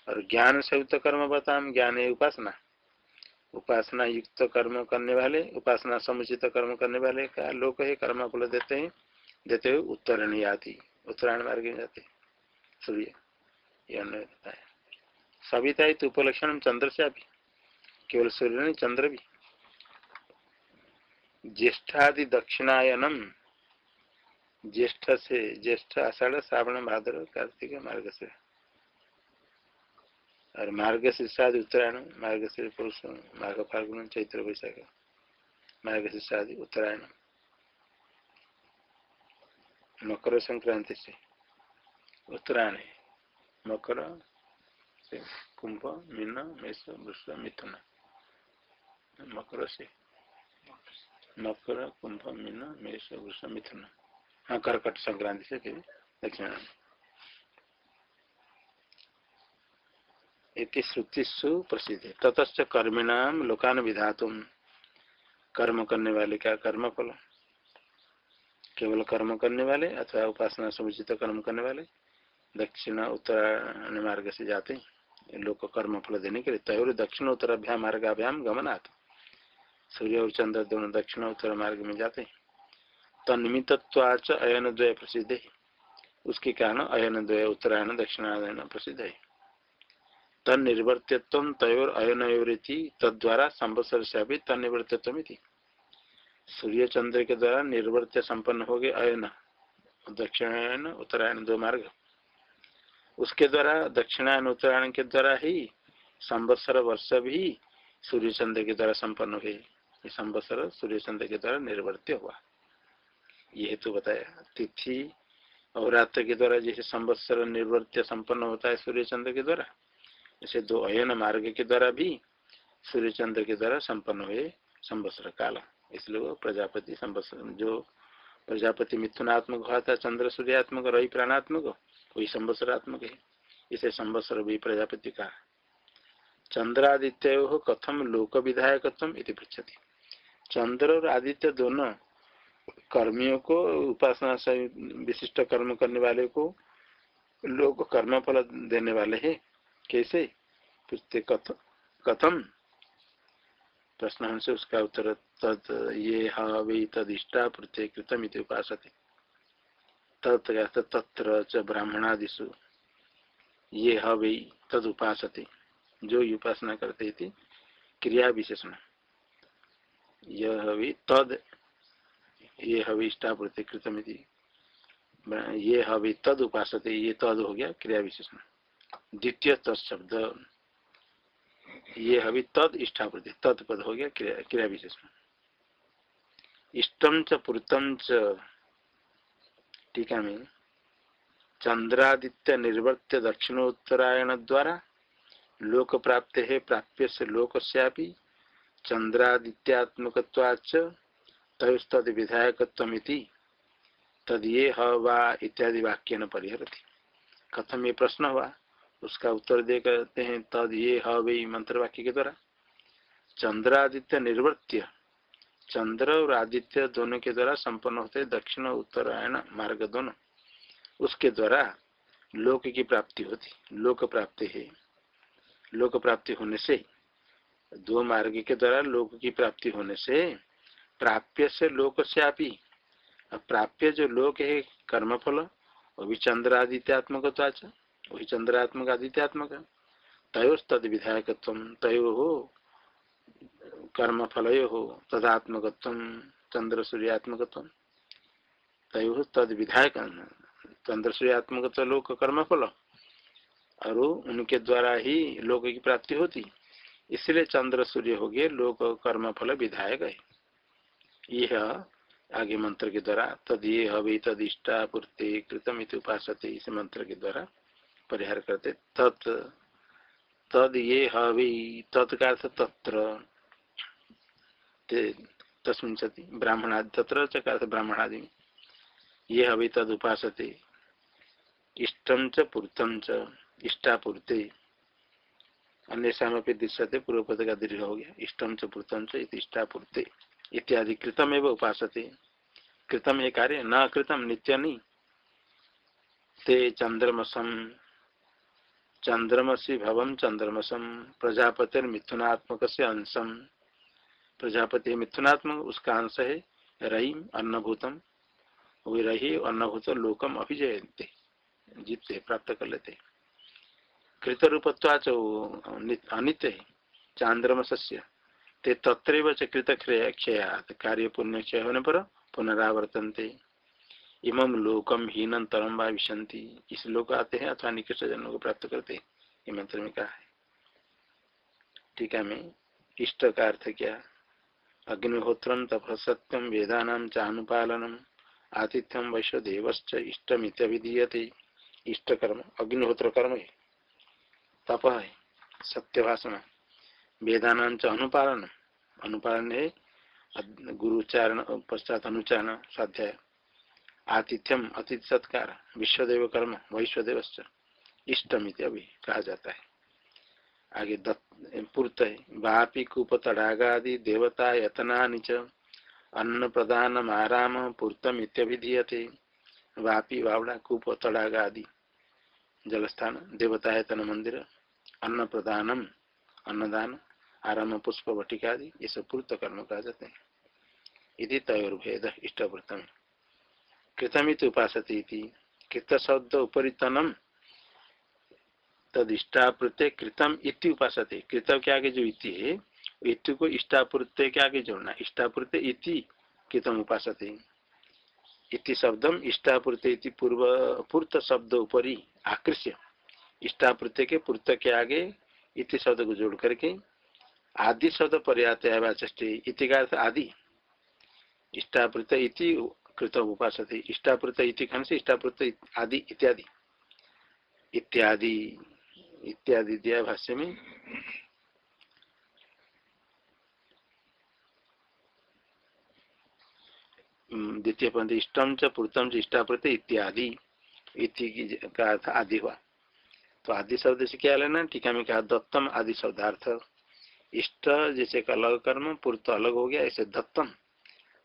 और ज्ञान से युक्त कर्म बताम, ज्ञान है उपासना। उपासना युक्त कर्म करने वाले, उपासना समुचित कर्म करने वाले का लोग है कर्म फल देते हैं, देते हुए उत्तरायण आती उत्तरायण मार्ग में जाते सूर्य, ये है सविता उपलक्षण चंद्र से अभी, केवल सूर्य नहीं, चंद्र भी। ज्येष्ठादि दक्षिणायनम, ज्येष्ठ से ज्येष्ठ आषाढ़, श्रावण, भाद्र, कार्तिक मार्ग से। और मार्ग से शादी उत्तरायण मार्ग से पुरुष मार्ग फाल्गुन चैत्र वैशाख मार्ग से शादी उत्तरायण मकर संक्रांति से उत्तरायण मकर से कुंभ मीन मेष वृष मिथुन मकर से मकर कुंभ मीन मेष वृष मिथुन हाँ कर्कट संक्रांति से फिर इति श्रुतिषु प्रसिद्ध। ततच कर्मिणाम लोकान विधातुम कर्म करने वाले का कर्म फल? केवल कर्म करने वाले अथवा उपासना समुचित कर्म करने वाले? दक्षिण उत्तर मार्ग से जाते हैं। लोग कर्म फल देने के लिए तय दक्षिण उत्तराभ्याम मार्गाभ्याम गमनाथ सूर्य और चंद्र दोनों दक्षिण उत्तर मार्ग में जाते हैं। तन्मित्वाच अयन द्वय प्रसिद्ध। है उसके कारण अयन द्वय उत्तरायण, दक्षिणायन प्रसिद्ध है। तन निर्वर्तित्व तयोर अयनयोरिति तद्वारा संवत्सर से अभी तन सूर्य चंद्र के द्वारा निर्वर्त्य संपन्न हो गए अयन, दक्षिणायन उत्तरायण दो मार्ग। उसके द्वारा दक्षिणायन उत्तरायण के द्वारा ही संवत्सर वर्ष भी सूर्य चंद्र के द्वारा संपन्न हुए संवत्सर सूर्य चंद्र के द्वारा निर्वर्त्य हुआ। ये तो बताया। तिथि और रात्र के द्वारा जैसे संवत्सर निर्वर्त्य संपन्न होता है सूर्य चंद्र के द्वारा जैसे दो अयन मार्ग के द्वारा भी सूर्य चंद्र के द्वारा संपन्न हुए संवत्सर काल। इसलिए वो प्रजापति संवत्सर जो प्रजापति मिथुनात्मक हुआ था, चंद्र सूर्यात्मक रवि प्राणात्मक, वही संवत्सरात्मक है। इसे संवत्सर भी प्रजापति का चंद्रादित्य कथम लोक विधायकत्व इति पृछति चंद्र और आदित्य दोनों कर्मियों को, उपासना से विशिष्ट कर्म करने वाले को लोग कर्म फल देने वाले हैं। कैसे? पूछते कथम। प्रश्न से उसका उत्तर तद, ये हई तदिष्टा प्रत्यय कृतम उपास तत्र च ब्राह्मणादिशु ये हई तद उपासते। जो उपासना करते थे क्रिया विशेषण। यह हवि तद, ये हविष्टा प्रत्यय कृतम ये हवि तद उपासते, ये, तद हो गया क्रिया विशेषण। द्वितीय तत्शब्द ये अभी तद इष्टावृत्ति तत्पद हो गया क्रिया विशेष में इष्टम च पुरतम च टीका में, चंद्रादित्य निर्वर्त्य दक्षिणोत्तरायण द्वारा लोक प्राप्त है प्राप्य से लोक से चंद्रादित्यात्मक तद विधायकत्व तद ये हवा इत्यादि वाक्य न परिहरती। कथम ये प्रश्न हुआ? उसका उत्तर दे करते हैं, तद ये हई मंत्र वाक्य के द्वारा। चंद्रादित्य निर्वृत्य चंद्र और आदित्य दोनों के द्वारा संपन्न होते दक्षिण उत्तरायण मार्ग दोनों। उसके द्वारा लोक की प्राप्ति होती, लोक प्राप्ति है। लोक प्राप्ति होने से, दो मार्ग के द्वारा लोक की प्राप्ति होने से, प्राप्य से लोक से आपी प्राप्य जो लोक है, कर्मफल, वो भी चंद्र आदित्यात्मक वही चंद्रात्मक, आदित्यात्मक तयोस तद विधायक तयो हो कर्म फल हो तदात्मक चंद्र सूर्यात्मक तयो तद विधायक चंद्र सूर्यात्मक लोक कर्म फल और उनके द्वारा ही लोक की प्राप्ति होती। इसलिए चंद्र सूर्य हो गए लोक कर्म फल विधायक है। यह आगे मंत्र के द्वारा, तद ये हवे, तद इष्टा पूर्ति कृतम इत उपास मंत्र के द्वारा परिहार करते तत्, तद ये हवि तत्का तत्र। तस्मिन सती, ब्राह्मणादि, तत्र चकार ब्राह्मणादि। ये हवि तद उपासते। इष्टम च पूर्तम च, इष्टापूर्ते। अन्य सामपि दृश्यते पूर्व पद का दीर्घ हो गया। इष्टम च पूर्तम च इष्टापूर्ते। इत्यादि कृतम एवं उपासते। कृतम ये कार्य, न कृतम नित्य नहीं ते चंद्रमसम चंद्रमसी भवम चंद्रमसम प्रजापति मिथुनात्मक से अंशम। प्रजापति मिथुनात्मक, उसका अंश है रही अन्नभूतम। वही रही अन्नभूत लोकम अभिजयते जीतते प्राप्त कर लेते। कृत रूपत्वाच अनित्य है चांद्रम सस्य ते तत्रैव कृत क्षया कार्य पुण्य क्षय होने पर पुनरावर्तनते। इमम लोकम हीन तरम विशंति इस लोक आते हैं अथवा निकृष्ट जन्म को प्राप्त करते हैं, ये मंत्र में कहा है। टीका में इष्ट का अर्थ क्या। अग्निहोत्रम तप सत्यम वेदान चानुपालनम आतिथ्यम वैश्वदेवश्च इष्टमित्यभिधीयते। इष्ट कर्म, अग्निहोत्र कर्म है। तप है सत्य भाषण वेदान च अनुपालन। अनुपालन है गुरुचारण, पश्चात अनुचारण स्वाध्याय। आतिथ्यम अतिथि सत्कार विश्वदेव कर्म वैश्वदेव इष्टमित अभी कहा जाता है। आगे पूर्त है, वापी कूप तड़ागादि देवता यतना च अन्न प्रदान आराम पूर्तम इत्यभिधीयते। वापी वावड़ा कूप तड़ागा आदि जलस्थान देवतायतन मंदिर अन्न प्रदानम अन्नदान, आराम पुष्प वटिका आदि ये सब पूर्त कर्म कहा जाते हैं। इति तयोर्भेद इष्टवृतम कृतमित उपासती कृत शब्द उपरितनम तद इष्टाप्रत्यय कृतम इति उपासते। कृत के आगे जो इति है, इति को इष्टाप्रत्यय के आगे जोड़ना। इष्टाप्रत्यय इति कृतम उपासते। इति शब्दम इष्टापूर्त इति पूर्व पूर्त शब्द ऊपरी आकृष्य। इष्टापूर्त के पूर्त के आगे इति शब्द को जोड़ करके आदि शब्द पर्यात इति का अर्थ आदि। इष्टापूर्त इति कृत उपास इष्टापूर्त इति से इष्टापूर्त आदि इत्यादि। इत्यादि इत्यादि दिया भाष्य में द्वितीय पंथ इष्टम च पूर्तम च इष्टाप्रत इत्यादि का अर्थ आदि हुआ। तो आदि शब्द से क्या लेना? टीका में कहा दत्तम आदि शब्दार्थ। इष्ट जैसे का अलग कर्म, पूर्त अलग हो गया, ऐसे दत्तम।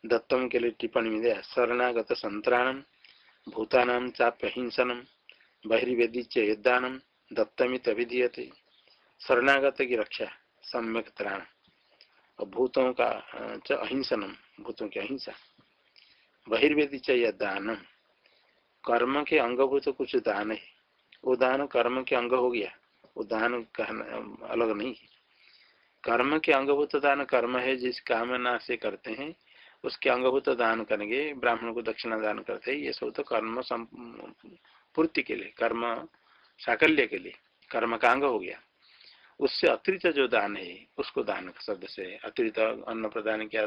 दत्तम के लिए टिप्पणी में दिया शरणागत संतराणम भूतानाम चाप्य हिंसनम बहिर्वेदी च युद्धानम, दत्तमित अभिधीयते शरणागत की रक्षा, सम्यक त्राण। और भूतों का च अहिंसनम, भूतों की अहिंसा। बहिर्वेदी चाहिए दान कर्म के अंगभूत कुछ दान है। वो दान कर्म के अंग हो गया। वो दान कहना अलग नहीं कर्म के अंगभूत दान कर्म है, जिस कामना से करते हैं उसके अंगभूत दान करेंगे, ब्राह्मण को दक्षिणा दान करते ये सब तो कर्म पूर्ति के लिए, कर्म साकल्य के लिए कर्म का अंग हो गया। उससे अतिरिक्त जो दान है, उसको दान शब्द से अतिरिक्त अन्न प्रदान किया,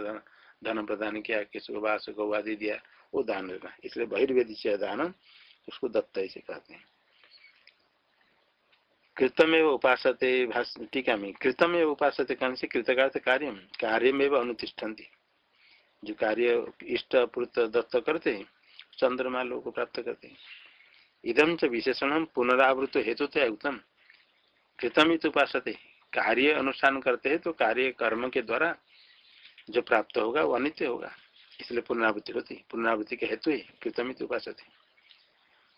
धन प्रदान किया, किसी को बास को आदि दिया, वो दान देना। इसलिए बहिर्वेदी से दान, उसको दत्त ऐसे कहते हैं। कृतमेव उपासते टीका में कृतमेव उपासते कौन से? कृतकार्थ कार्य कार्य में अनुतिष्ठन्ति। जो कार्य इष्ट पुरुत दत्त करते हैं, चंद्रमा लोग को प्राप्त करते हैं। इदम च विशेषण पुनरावृत हेतु थे उत्तम कृतम ही तो उपासते। कार्य अनुष्ठान करते हैं तो कार्य कर्म के द्वारा जो प्राप्त होगा, वो अनित्य होगा। इसलिए पुनरावृत्ति होती पुनरावृत्ति के हेतु ही कृतमित उपास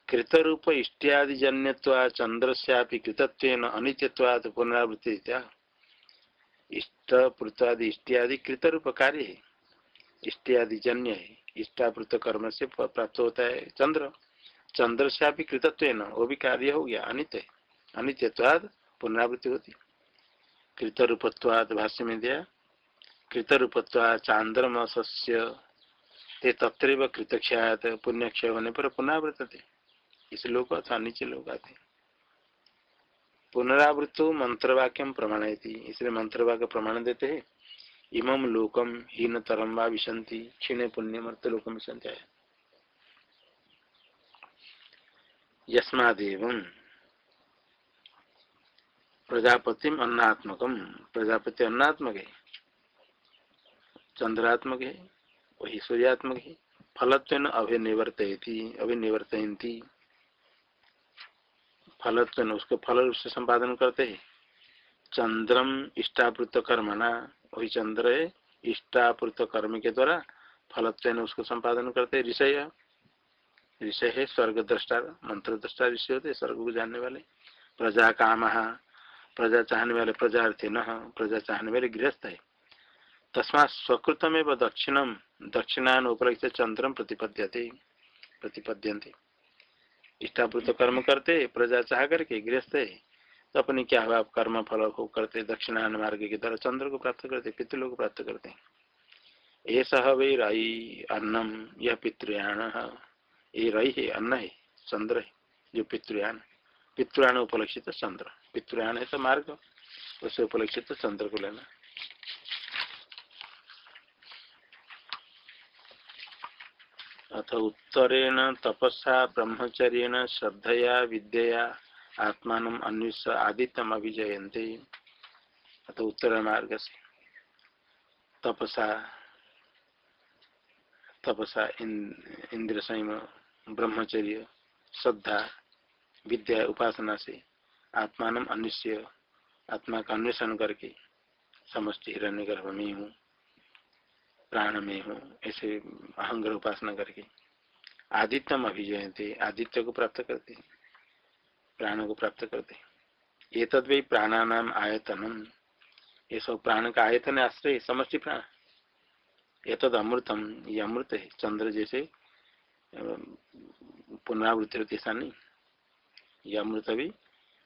कृत रूप इष्टियादि जन्य चंद्र से कृतत्व अनित्यवाद पुनरावृत्ति इष्ट पृथ्वादि इष्टियादि कृत रूप कार्य है। इष्टियादि जन्य है। इष्टापृत कर्म से प्राप्त होता है चंद्र। चंद्र से आप कृतत्व वो भी कार्य हो गया अनित्य अनित्यवाद पुनरावृत्ति होती। कृत रूपत्वाद भाष्य में दिया। कृतरूपत्वा चांद्रमस्य ते तत्रैव कृतक्षयात, पुण्यक्षय होने पर पुनरावृत थे इस लोग अथवा नीचे लोग आते पुनरावृत्तो मंत्रवाक्यम प्रमाण इसलिए मंत्रवाक्य प्रमाण देते हैं। इमम लोकम हीन तरम वा विशंति क्षीण पुण्य मर्त लोकम विशंति यस्मादेव प्रजापतिम अन्नात्मकम प्रजापति अन्नात्मक है चंद्रात्मक है वही सूर्यात्मक है फलत्व अभिनिवर्तयती अभिनिवर्तयती फलत्व उसको फल से संपादन करते है। चंद्रम इष्टापृत कर्मणा वही चंद्र है इष्टापृत कर्म के द्वारा फलत्व उसको संपादन करते, ऋषय। ऋषय है स्वर्ग दृष्टा मंत्र दृष्टा ऋषि होते, स्वर्ग को जानने वाले। प्रजा काम, प्रजा चाहने वाले प्रजार्थी न, प्रजा चाहने वाले गृहस्थ है। तस्मा स्वकृतमेव दक्षिणम, दक्षिणान उपलक्ष चंद्रम प्रतिपद्यते प्रतिपद्यंते इष्टापूत कर्म करते, प्रजा चाह करके गृहस्थ तो अपनी क्या हुआ? आप कर्म फल को करते दक्षिणायन मार्ग के द्वारा चंद्र को प्राप्त करते पितृलोक को प्राप्त करते। ऐसा वे रई अन्नम यह पितृयान ये रई है, अन्न है, चंद्र है, जो पितृयान पितृयान उपलक्षित चंद्र। पितृयान है तो मार्ग, उसे उपलक्षित चंद्र को लेना। अथ उत्तरेण तपसा ब्रह्मचर्य श्रद्धया विद्या आत्मा अन्वेष आदित्यम अभिजयते अथ उत्तर मार्ग से। तपसा तपसा इंद्र संयम, ब्रह्मचर्य, श्रद्धा, विद्या, उपासना से आत्मान अन्वेष्य आत्मा का अन्वेषण करके समस्त हिरण्य गर्भ में हूँ, प्राण में हूँ, ऐसे अहंग्र उपासना करके आदित्यम अभिजयते आदित्य को प्राप्त करते प्राण को प्राप्त करते ये तद वही प्राणानाम आयतनम। ये सब प्राण का आयतन आश्रय, समष्टि प्राण। ये तद अमृतम, ये अमृत है, चंद्र जैसे पुनरावृत्ति होती ऐसा नहीं। ये अमृत भी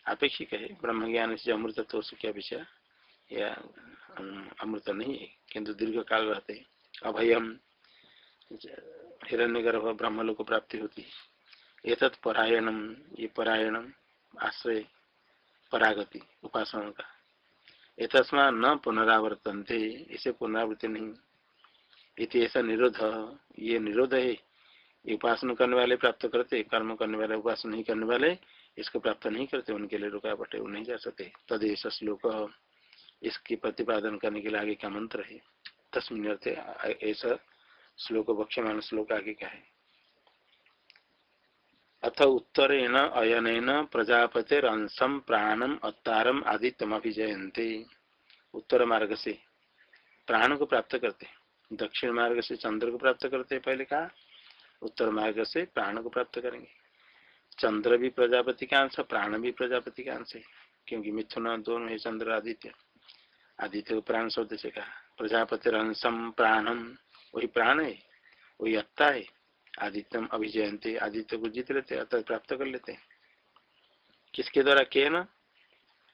अपेक्षिक है ब्रह्म ज्ञान से अमृत तो क्या विषय या अमृत नहीं है, किंतु दीर्घ काल रहते अभयम हिरण्य गर्भ ब्रह्म लोग प्राप्ति होती है। तत् परायणम, ये परायणम आश्रय परागति उपासना का। तस्मा न पुनरावर्तन थे इसे पुनरावृत्ति नहीं। इति ऐसा निरोध, ये निरोध है। ये उपासना करने वाले प्राप्त करते, कर्म करने वाले, उपासना नहीं करने वाले, इसको प्राप्त नहीं करते, उनके लिए रुकावट है वो नहीं जा सकते। तदेश श्लोक, इसकी प्रतिपादन करने के लिए आगे का मंत्र है। तस्मिन अर्थ ऐसा श्लोक बक्ष्यमान श्लोक आगे का है। अथ उत्तरेण अयन प्रजापतिर अंशम प्राणम अत्तारम आदित्यम अभिजयंते उत्तर मार्ग से प्राण को प्राप्त करते। दक्षिण मार्ग से चंद्र को प्राप्त करते पहले कहा। उत्तर मार्ग से प्राण को प्राप्त करेंगे। चंद्र भी प्रजापति का अंश, प्राण भी प्रजापति का अंश है, क्योंकि मिथुन दोनों है चंद्र आदित्य आदित्य को प्राण शब्द से कहा। प्रजापति अंशम प्राणम वही प्राण है, वही अत्ता है। आदित्यम अभिजयंते आदित्य को जीत लेते अतः प्राप्त कर लेते हैं। किसके द्वारा के न?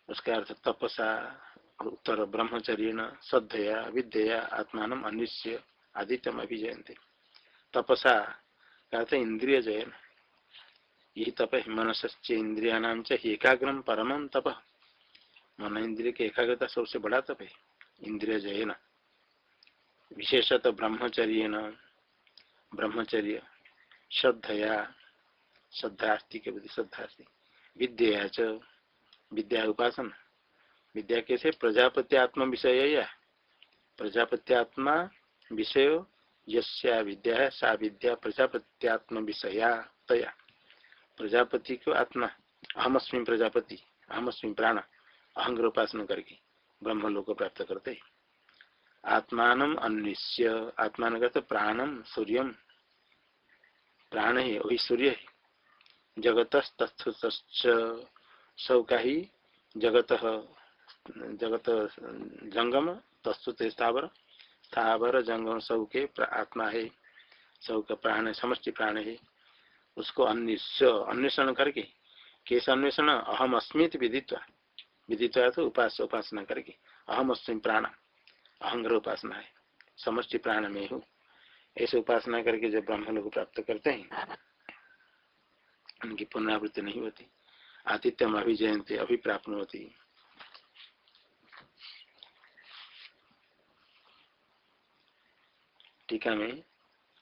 उसका अर्थ तपसा, उत्तर ब्रह्मचर्य श्रद्धया विद्या आत्मान अन्य आदित्यम अभिजयंते तपसा का अर्थ इंद्रिय जयन। यही तप है मनस्य इंद्रिया नाम परम तप। मन इंद्रिय की एकाग्रता सबसे बड़ा तप है। इंद्रिय जयन। विशेषतः ब्रह्मचर्य ब्रह्मचर्य, श्रद्धया श्रद्धार्थी के बुद्धि श्रद्धार्थी विद्या च विद्या उपासना। विद्या कैसे? प्रजापति आत्मा विषय या। प्रजापति आत्मा विषय, यस्या विद्या है, सा विद्या प्रजापत्यात्म विषया तया। प्रजापति को आत्मा अहमअस्मी प्रजापति अहमअस्मी प्राण अहंग्र उपासना करके ब्रह्म लोग को प्राप्त करते आत्मान अन्विष्य आत्मान करते प्राणम सूर्यम प्राण है, वही सूर्य है। जगत सब का ही जगत जगत जंगम तस्तुत स्थावर। स्थावर, जंगम सब के आत्मा है। सब का प्राण है, समष्टि प्राण है। उसको अन्वेषण करके, कैसे अन्वेषण अहम अस्मित विदित्वा। विदित्वा तो उपास, उपासना करके अहम अस्मी प्राण अहंग्र उपासना है। समष्टि प्राण में हूँ ऐसे उपासना करके जब ब्रह्म लोग प्राप्त करते हैं, उनकी पुनरावृत्ति नहीं होती। आतिथ्यम अभिजयंती अभी प्राप्त होती टीका में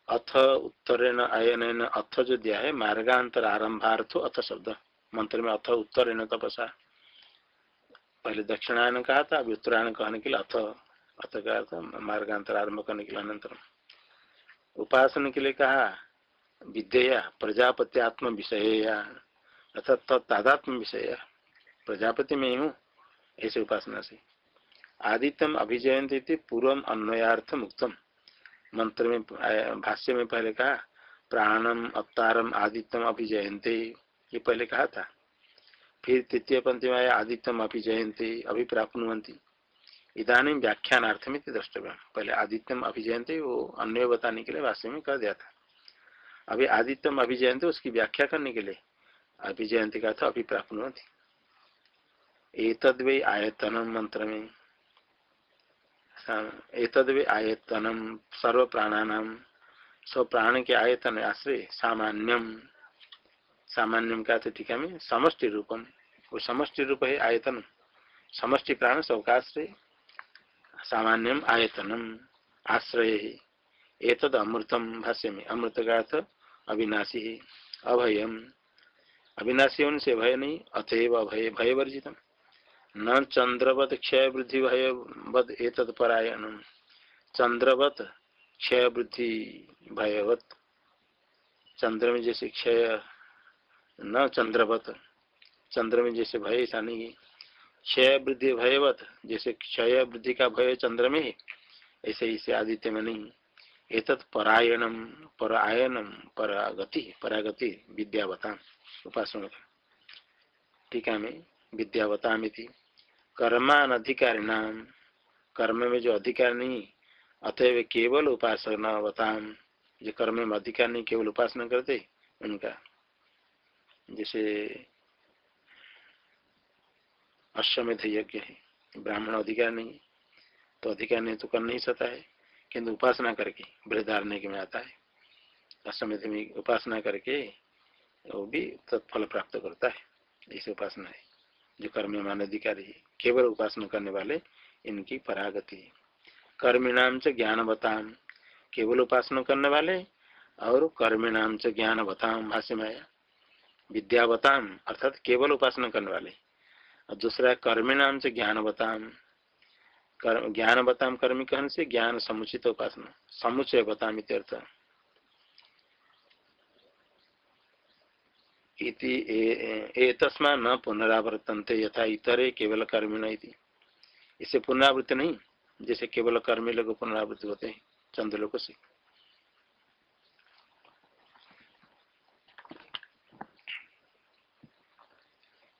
अथ उत्तरेण आयन अथ जो दिया है मार्गांतर आरंभार्थ अथ शब्द। मंत्र में अथ उत्तरेण तपसा। पहले दक्षिणायन कहा था, अभी उत्तरायण कहने के लिए अथ। अथ का अर्थ मार्गांतर आरंभ करने के लिए अनंतर। उपासना के लिए कहा विद्या प्रजापति आत्म विषय या, अर्थात तादात्म विषय। प्रजापति में हूँ ऐसे उपासना से। आदित्यम अभिजयंत पूर्व अन्वयार्थम उत्तम मंत्र में, भाष्य में पहले कहा, प्राणम अवतारम आदित्यम अभिजयंते। ये पहले कहा था। फिर तृतीय पंथी में आया, आदित्यम अभिजयंते अभी प्राप्त इधानी व्याख्यानार्थम द्रष्टव्य पहले आदित्यम अभिजयंते वो अन्य बताने के लिए वास्तव में कह दिया था। अभी आदित्यम अभिजयंते उसकी व्याख्या करने के लिए। अभिजयंती का था अभी प्राप्त एतद वे आयतन मंत्र में एतद वे आयतनम सर्व प्राणानाम स्व प्राण के आयतन आश्रय सामान्यम। सामान्यम का तो टीका में समष्टि रूपम वो समष्टि रूप है आयतन। समष्टि प्राण, सौकाश्रय सामान्यम आयतनम, आश्रय। एतद अमृतम भाष्य में अमृत का अर्थ अविनाशी है अभयम। अविनाशी उनसे भय नहीं अतएव अभय भय वर्जित न चंद्रवत क्षय वृद्धि भय बद एतद परायण चंद्रवत क्षय वृद्धि भयवत चंद्र में जैसे क्षय, न चंद्रवत चंद्र में जैसे भय ऐसा नहीं क्षय वृद्धि भयवत जैसे क्षय वृद्धि का भय चंद्र में ऐसे इसे आदित्य में नहीं। एतत् परायणम परायणम परागति परागति विद्यावता उपासना टीका में विद्यावता कर्मान अधिकारी नाम कर्म में जो अधिकार नहीं अतएव केवल उपासना बताम जो कर्म में अधिकार नहीं, केवल उपासना करते उनका। जैसे अश्वमेध यज्ञ है। ब्राह्मण अधिकार नहीं है तो अधिकार नहीं तो कर नहीं सकता है। किंतु उपासना करके बृहदारण्य में आता है। अश्वमेध में उपासना करके वो भी तत्फल प्राप्त करता है। ऐसे उपासना है, जो कर्म मान अधिकारी है। केवल उपासना करने वाले इनकी परागति है। कर्मिणाम ज्ञान बताम केवल उपासना करने वाले और कर्मिणाम ज्ञान बताम भाष्य में आया विद्यावताम अर्थात केवल उपासना करने वाले। और दूसरा कर्मी नाम से ज्ञान बताम कर्म ज्ञान बताम कर्मी कहन से ज्ञान समुचित उपासना। समुचय बताम इत्यर्थ इति तस्मा न पुनरावर्तनते यथा इतरे केवल कर्मी न इसे पुनरावृत्ति नहीं, जैसे केवल कर्मी लोग पुनरावृत्ति होते हैं चंद्र लोग से।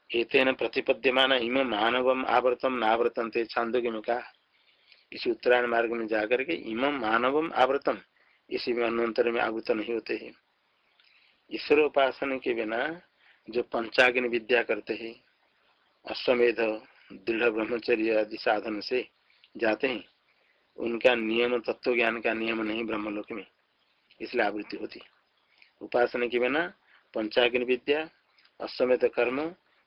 एतेन प्रतिपद्यमान इम मानव आवृतम नावृतंते छांदोग्य में कहा इसी उत्तरायण मार्ग में जाकर के इम मानवम आवृतम इसी में अनुतर में आवृत नहीं होते हैं। ईश्वर उपासना के बिना जो पंचाग्नि विद्या करते हैं, अश्वमेध, दृढ़ ब्रह्मचर्य आदि साधन से जाते हैं, उनका नियम तत्व ज्ञान का नियम नहीं ब्रह्मलोक में, इसलिए आवृत्ति होती। उपासना के बिना पंचाग्नि विद्या, अश्वमेध कर्म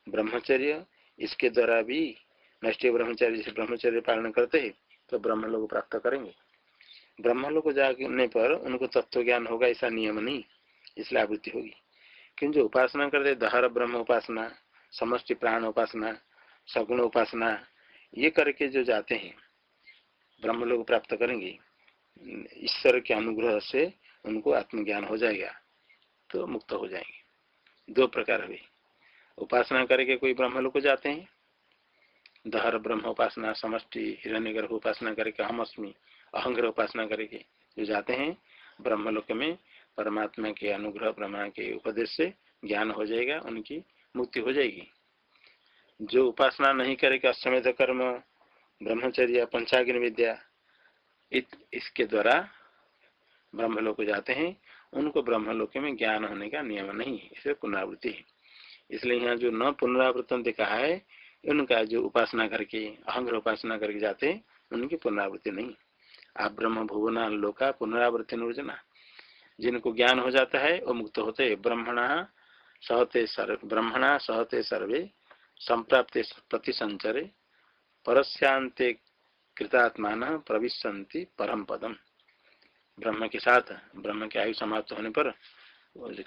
ब्रह्मचर्य, इसके द्वारा भी नष्टीय ब्रह्मचर्य जैसे ब्रह्मचर्य पालन करते हैं तो ब्रह्म लोग प्राप्त करेंगे। ब्रह्म लोग जाने पर उनको तत्व ज्ञान होगा, ऐसा नियम नहीं, इसलिए आवृत्ति होगी। जो उपासना करते दहर ब्रह्म उपासना, समष्टि प्राण उपासना, सगुण उपासना, ये करके जो जाते हैं ब्रह्म लोग प्राप्त करेंगे, ईश्वर के अनुग्रह से उनको आत्मज्ञान हो जाएगा तो मुक्त हो जाएँगे। दो प्रकार हुई उपासना करके कोई ब्रह्म लोग जाते हैं। दहर ब्रह्म उपासना समष्टि हिरण्य गर्भ उपासना करके हम अस्मी अहंग्र उपासना करके जो जाते हैं ब्रह्मलोक में परमात्मा के अनुग्रह ब्रह्मा के उपदेश से ज्ञान हो जाएगा उनकी मुक्ति हो जाएगी। जो उपासना नहीं करेगा अश्वमेध कर्म ब्रह्मचर्य पंचाग्नि विद्या इत, इसके द्वारा ब्रह्मलोक जाते हैं उनको ब्रह्मलोक में ज्ञान होने का नियम नहीं इसे पुनरावृत्ति है। इसलिए यहाँ जो न पुनरावृतन देखा है उनका जो उपासना करके अहंग्र उपासना करके जाते उनकी पुनरावृत्ति नहीं। आप ब्रह्म भुवना लोका पुनरावृत्ति निर्जना। जिनको ज्ञान हो जाता है, वो मुक्त होते ब्रह्मणा सहते सर्व, ब्रह्मणा सहते सर्वे, संप्राप्ते प्रति संचरे परस्यांते कृतात्मान प्रविशंति परम पदम। ब्रह्म के साथ, ब्रह्म के आयु समाप्त होने पर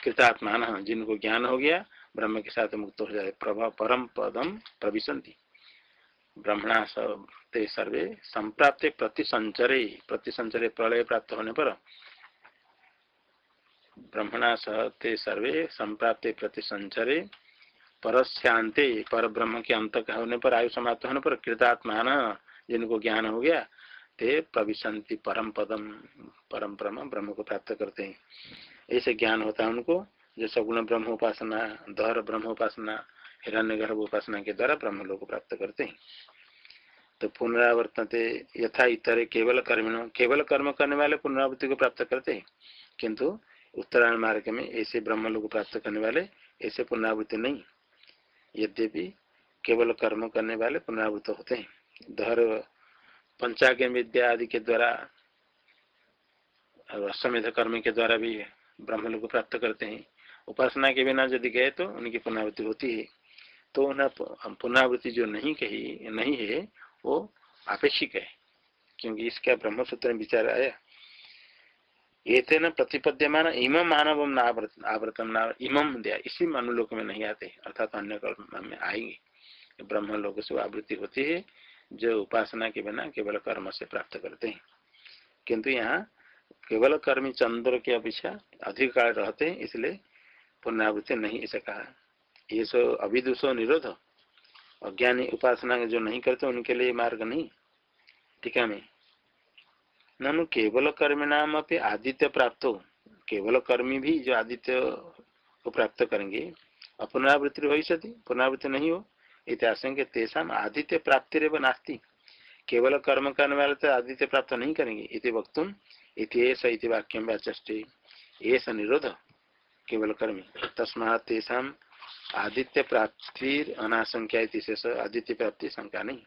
कृतात्मान, जिनको ज्ञान हो गया ब्रह्म के साथ मुक्त हो जाए परम पदम प्रविशंति ब्रह्मणा ते सर्वे संप्राप्ते प्रति संचरे प्रति संचरे प्रलय प्राप्त होने पर ब्रह्मणा सहते सर्वे संप्राप्ते प्रति संचरे परस्यांते पर ब्रह्म के अंत होने पर, आयु समाप्त होने पर कृतात्मान, जिनको ज्ञान हो गया, ते प्रविशंति परम पदम परम ब्रह्म ब्रह्म को प्राप्त करते हैं। ऐसे ज्ञान होता है उनको जो सगुण ब्रह्म उपासना दहर ब्रह्म उपासना, हिरण्य गर्भ उपासना के द्वारा ब्रह्म लोग प्राप्त करते हैं। तो पुनरावर्तनते यथा इतर केवल कर्म केवल कर्म करने वाले पुनरावृत्ति को प्राप्त करते हैं। किंतु उत्तरायण मार्ग में ऐसे ब्रह्म लोग प्राप्त करने वाले ऐसे पुनरावृत्ति नहीं। यद्यपि केवल कर्म करने वाले पुनरावृत होते हैं। धर पंचाग्न विद्या आदि के द्वारा और अश्वमेध कर्म के द्वारा भी ब्रह्म लोग प्राप्त करते हैं। उपासना के बिना यदि गए तो उनकी पुनरावृत्ति होती है। तो उन्हें पुनरावृत्ति जो नहीं कही, नहीं है, वो अपेक्षिक है, क्योंकि इसका ब्रह्म सूत्र में विचार आया। ये न प्रतिपद्यमान इम मानव आवृतम इमम दिया, इसी मनुलोक में नहीं आते, अर्थात अन्य कर्म में आएँगे। ब्रह्म लोक से आवृत्ति होती है, जो उपासना के बिना केवल कर्म से प्राप्त करते हैं। किंतु यहाँ केवल कर्मी चंद्र की अपेक्षा अधिक काल रहते हैं, इसलिए पुनरावृत्ति नहीं ऐसा कहा। ये सो अभिदुषो निरोध। अज्ञानी उपासना जो नहीं करते, उनके लिए मार्ग नहीं। है, मैं। ननु केवल कर्मी नाम अपनी आदित्य प्राप्त हो। केवल कर्मी भी जो आदित्य को प्राप्त करेंगे हो सती, पुनरावृत्ति नहीं हो। इतिहास तेषा आदित्य प्राप्ति रे नास्ती। केवल कर्म करने वाले तो आदित्य प्राप्त नहीं करेंगे। इति वक्तुम इतिश वाक्यम व्याचे एस निरोध। केवल कर्मी तस्मा तेषा आदित्य प्राप्ति अनाशंख्या शेष आदित्य प्राप्ति शंका नहीं।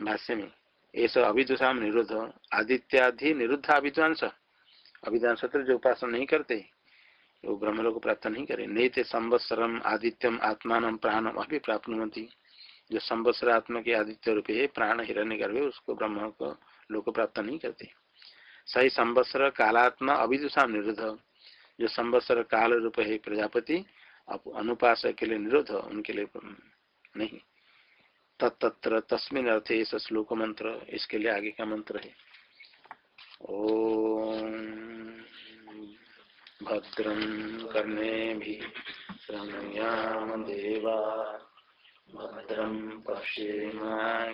भाष्य में ऐसा अभिदुषा निरोध आदित्याधि निरुद्ध अभिद्वांस। अभिद्वांस जो उपासना नहीं करते, वो ब्रह्म लोग प्राप्त नहीं करे। नहीं थे संवत्सरम आदित्यम आत्मान प्राणम अभी प्राप्त जो संवत्सर आत्मा के आदित्य रूप है प्राण हिरण्य गर्भ उसको ब्रह्म को लोग प्राप्त नहीं करते। सही संवत्सर कालात्मा अभिदुषा निरुद्ध। जो संवत्सर काल रूप है प्रजापति अनुपासक के लिए निरोध उनके लिए नहीं। तत्र तस्मिन अर्थ ऐसा श्लोक मंत्र, इसके लिए आगे का मंत्र है। ओ भद्रम करने भी श्रृणुयाम देवा भद्रम पश्येमा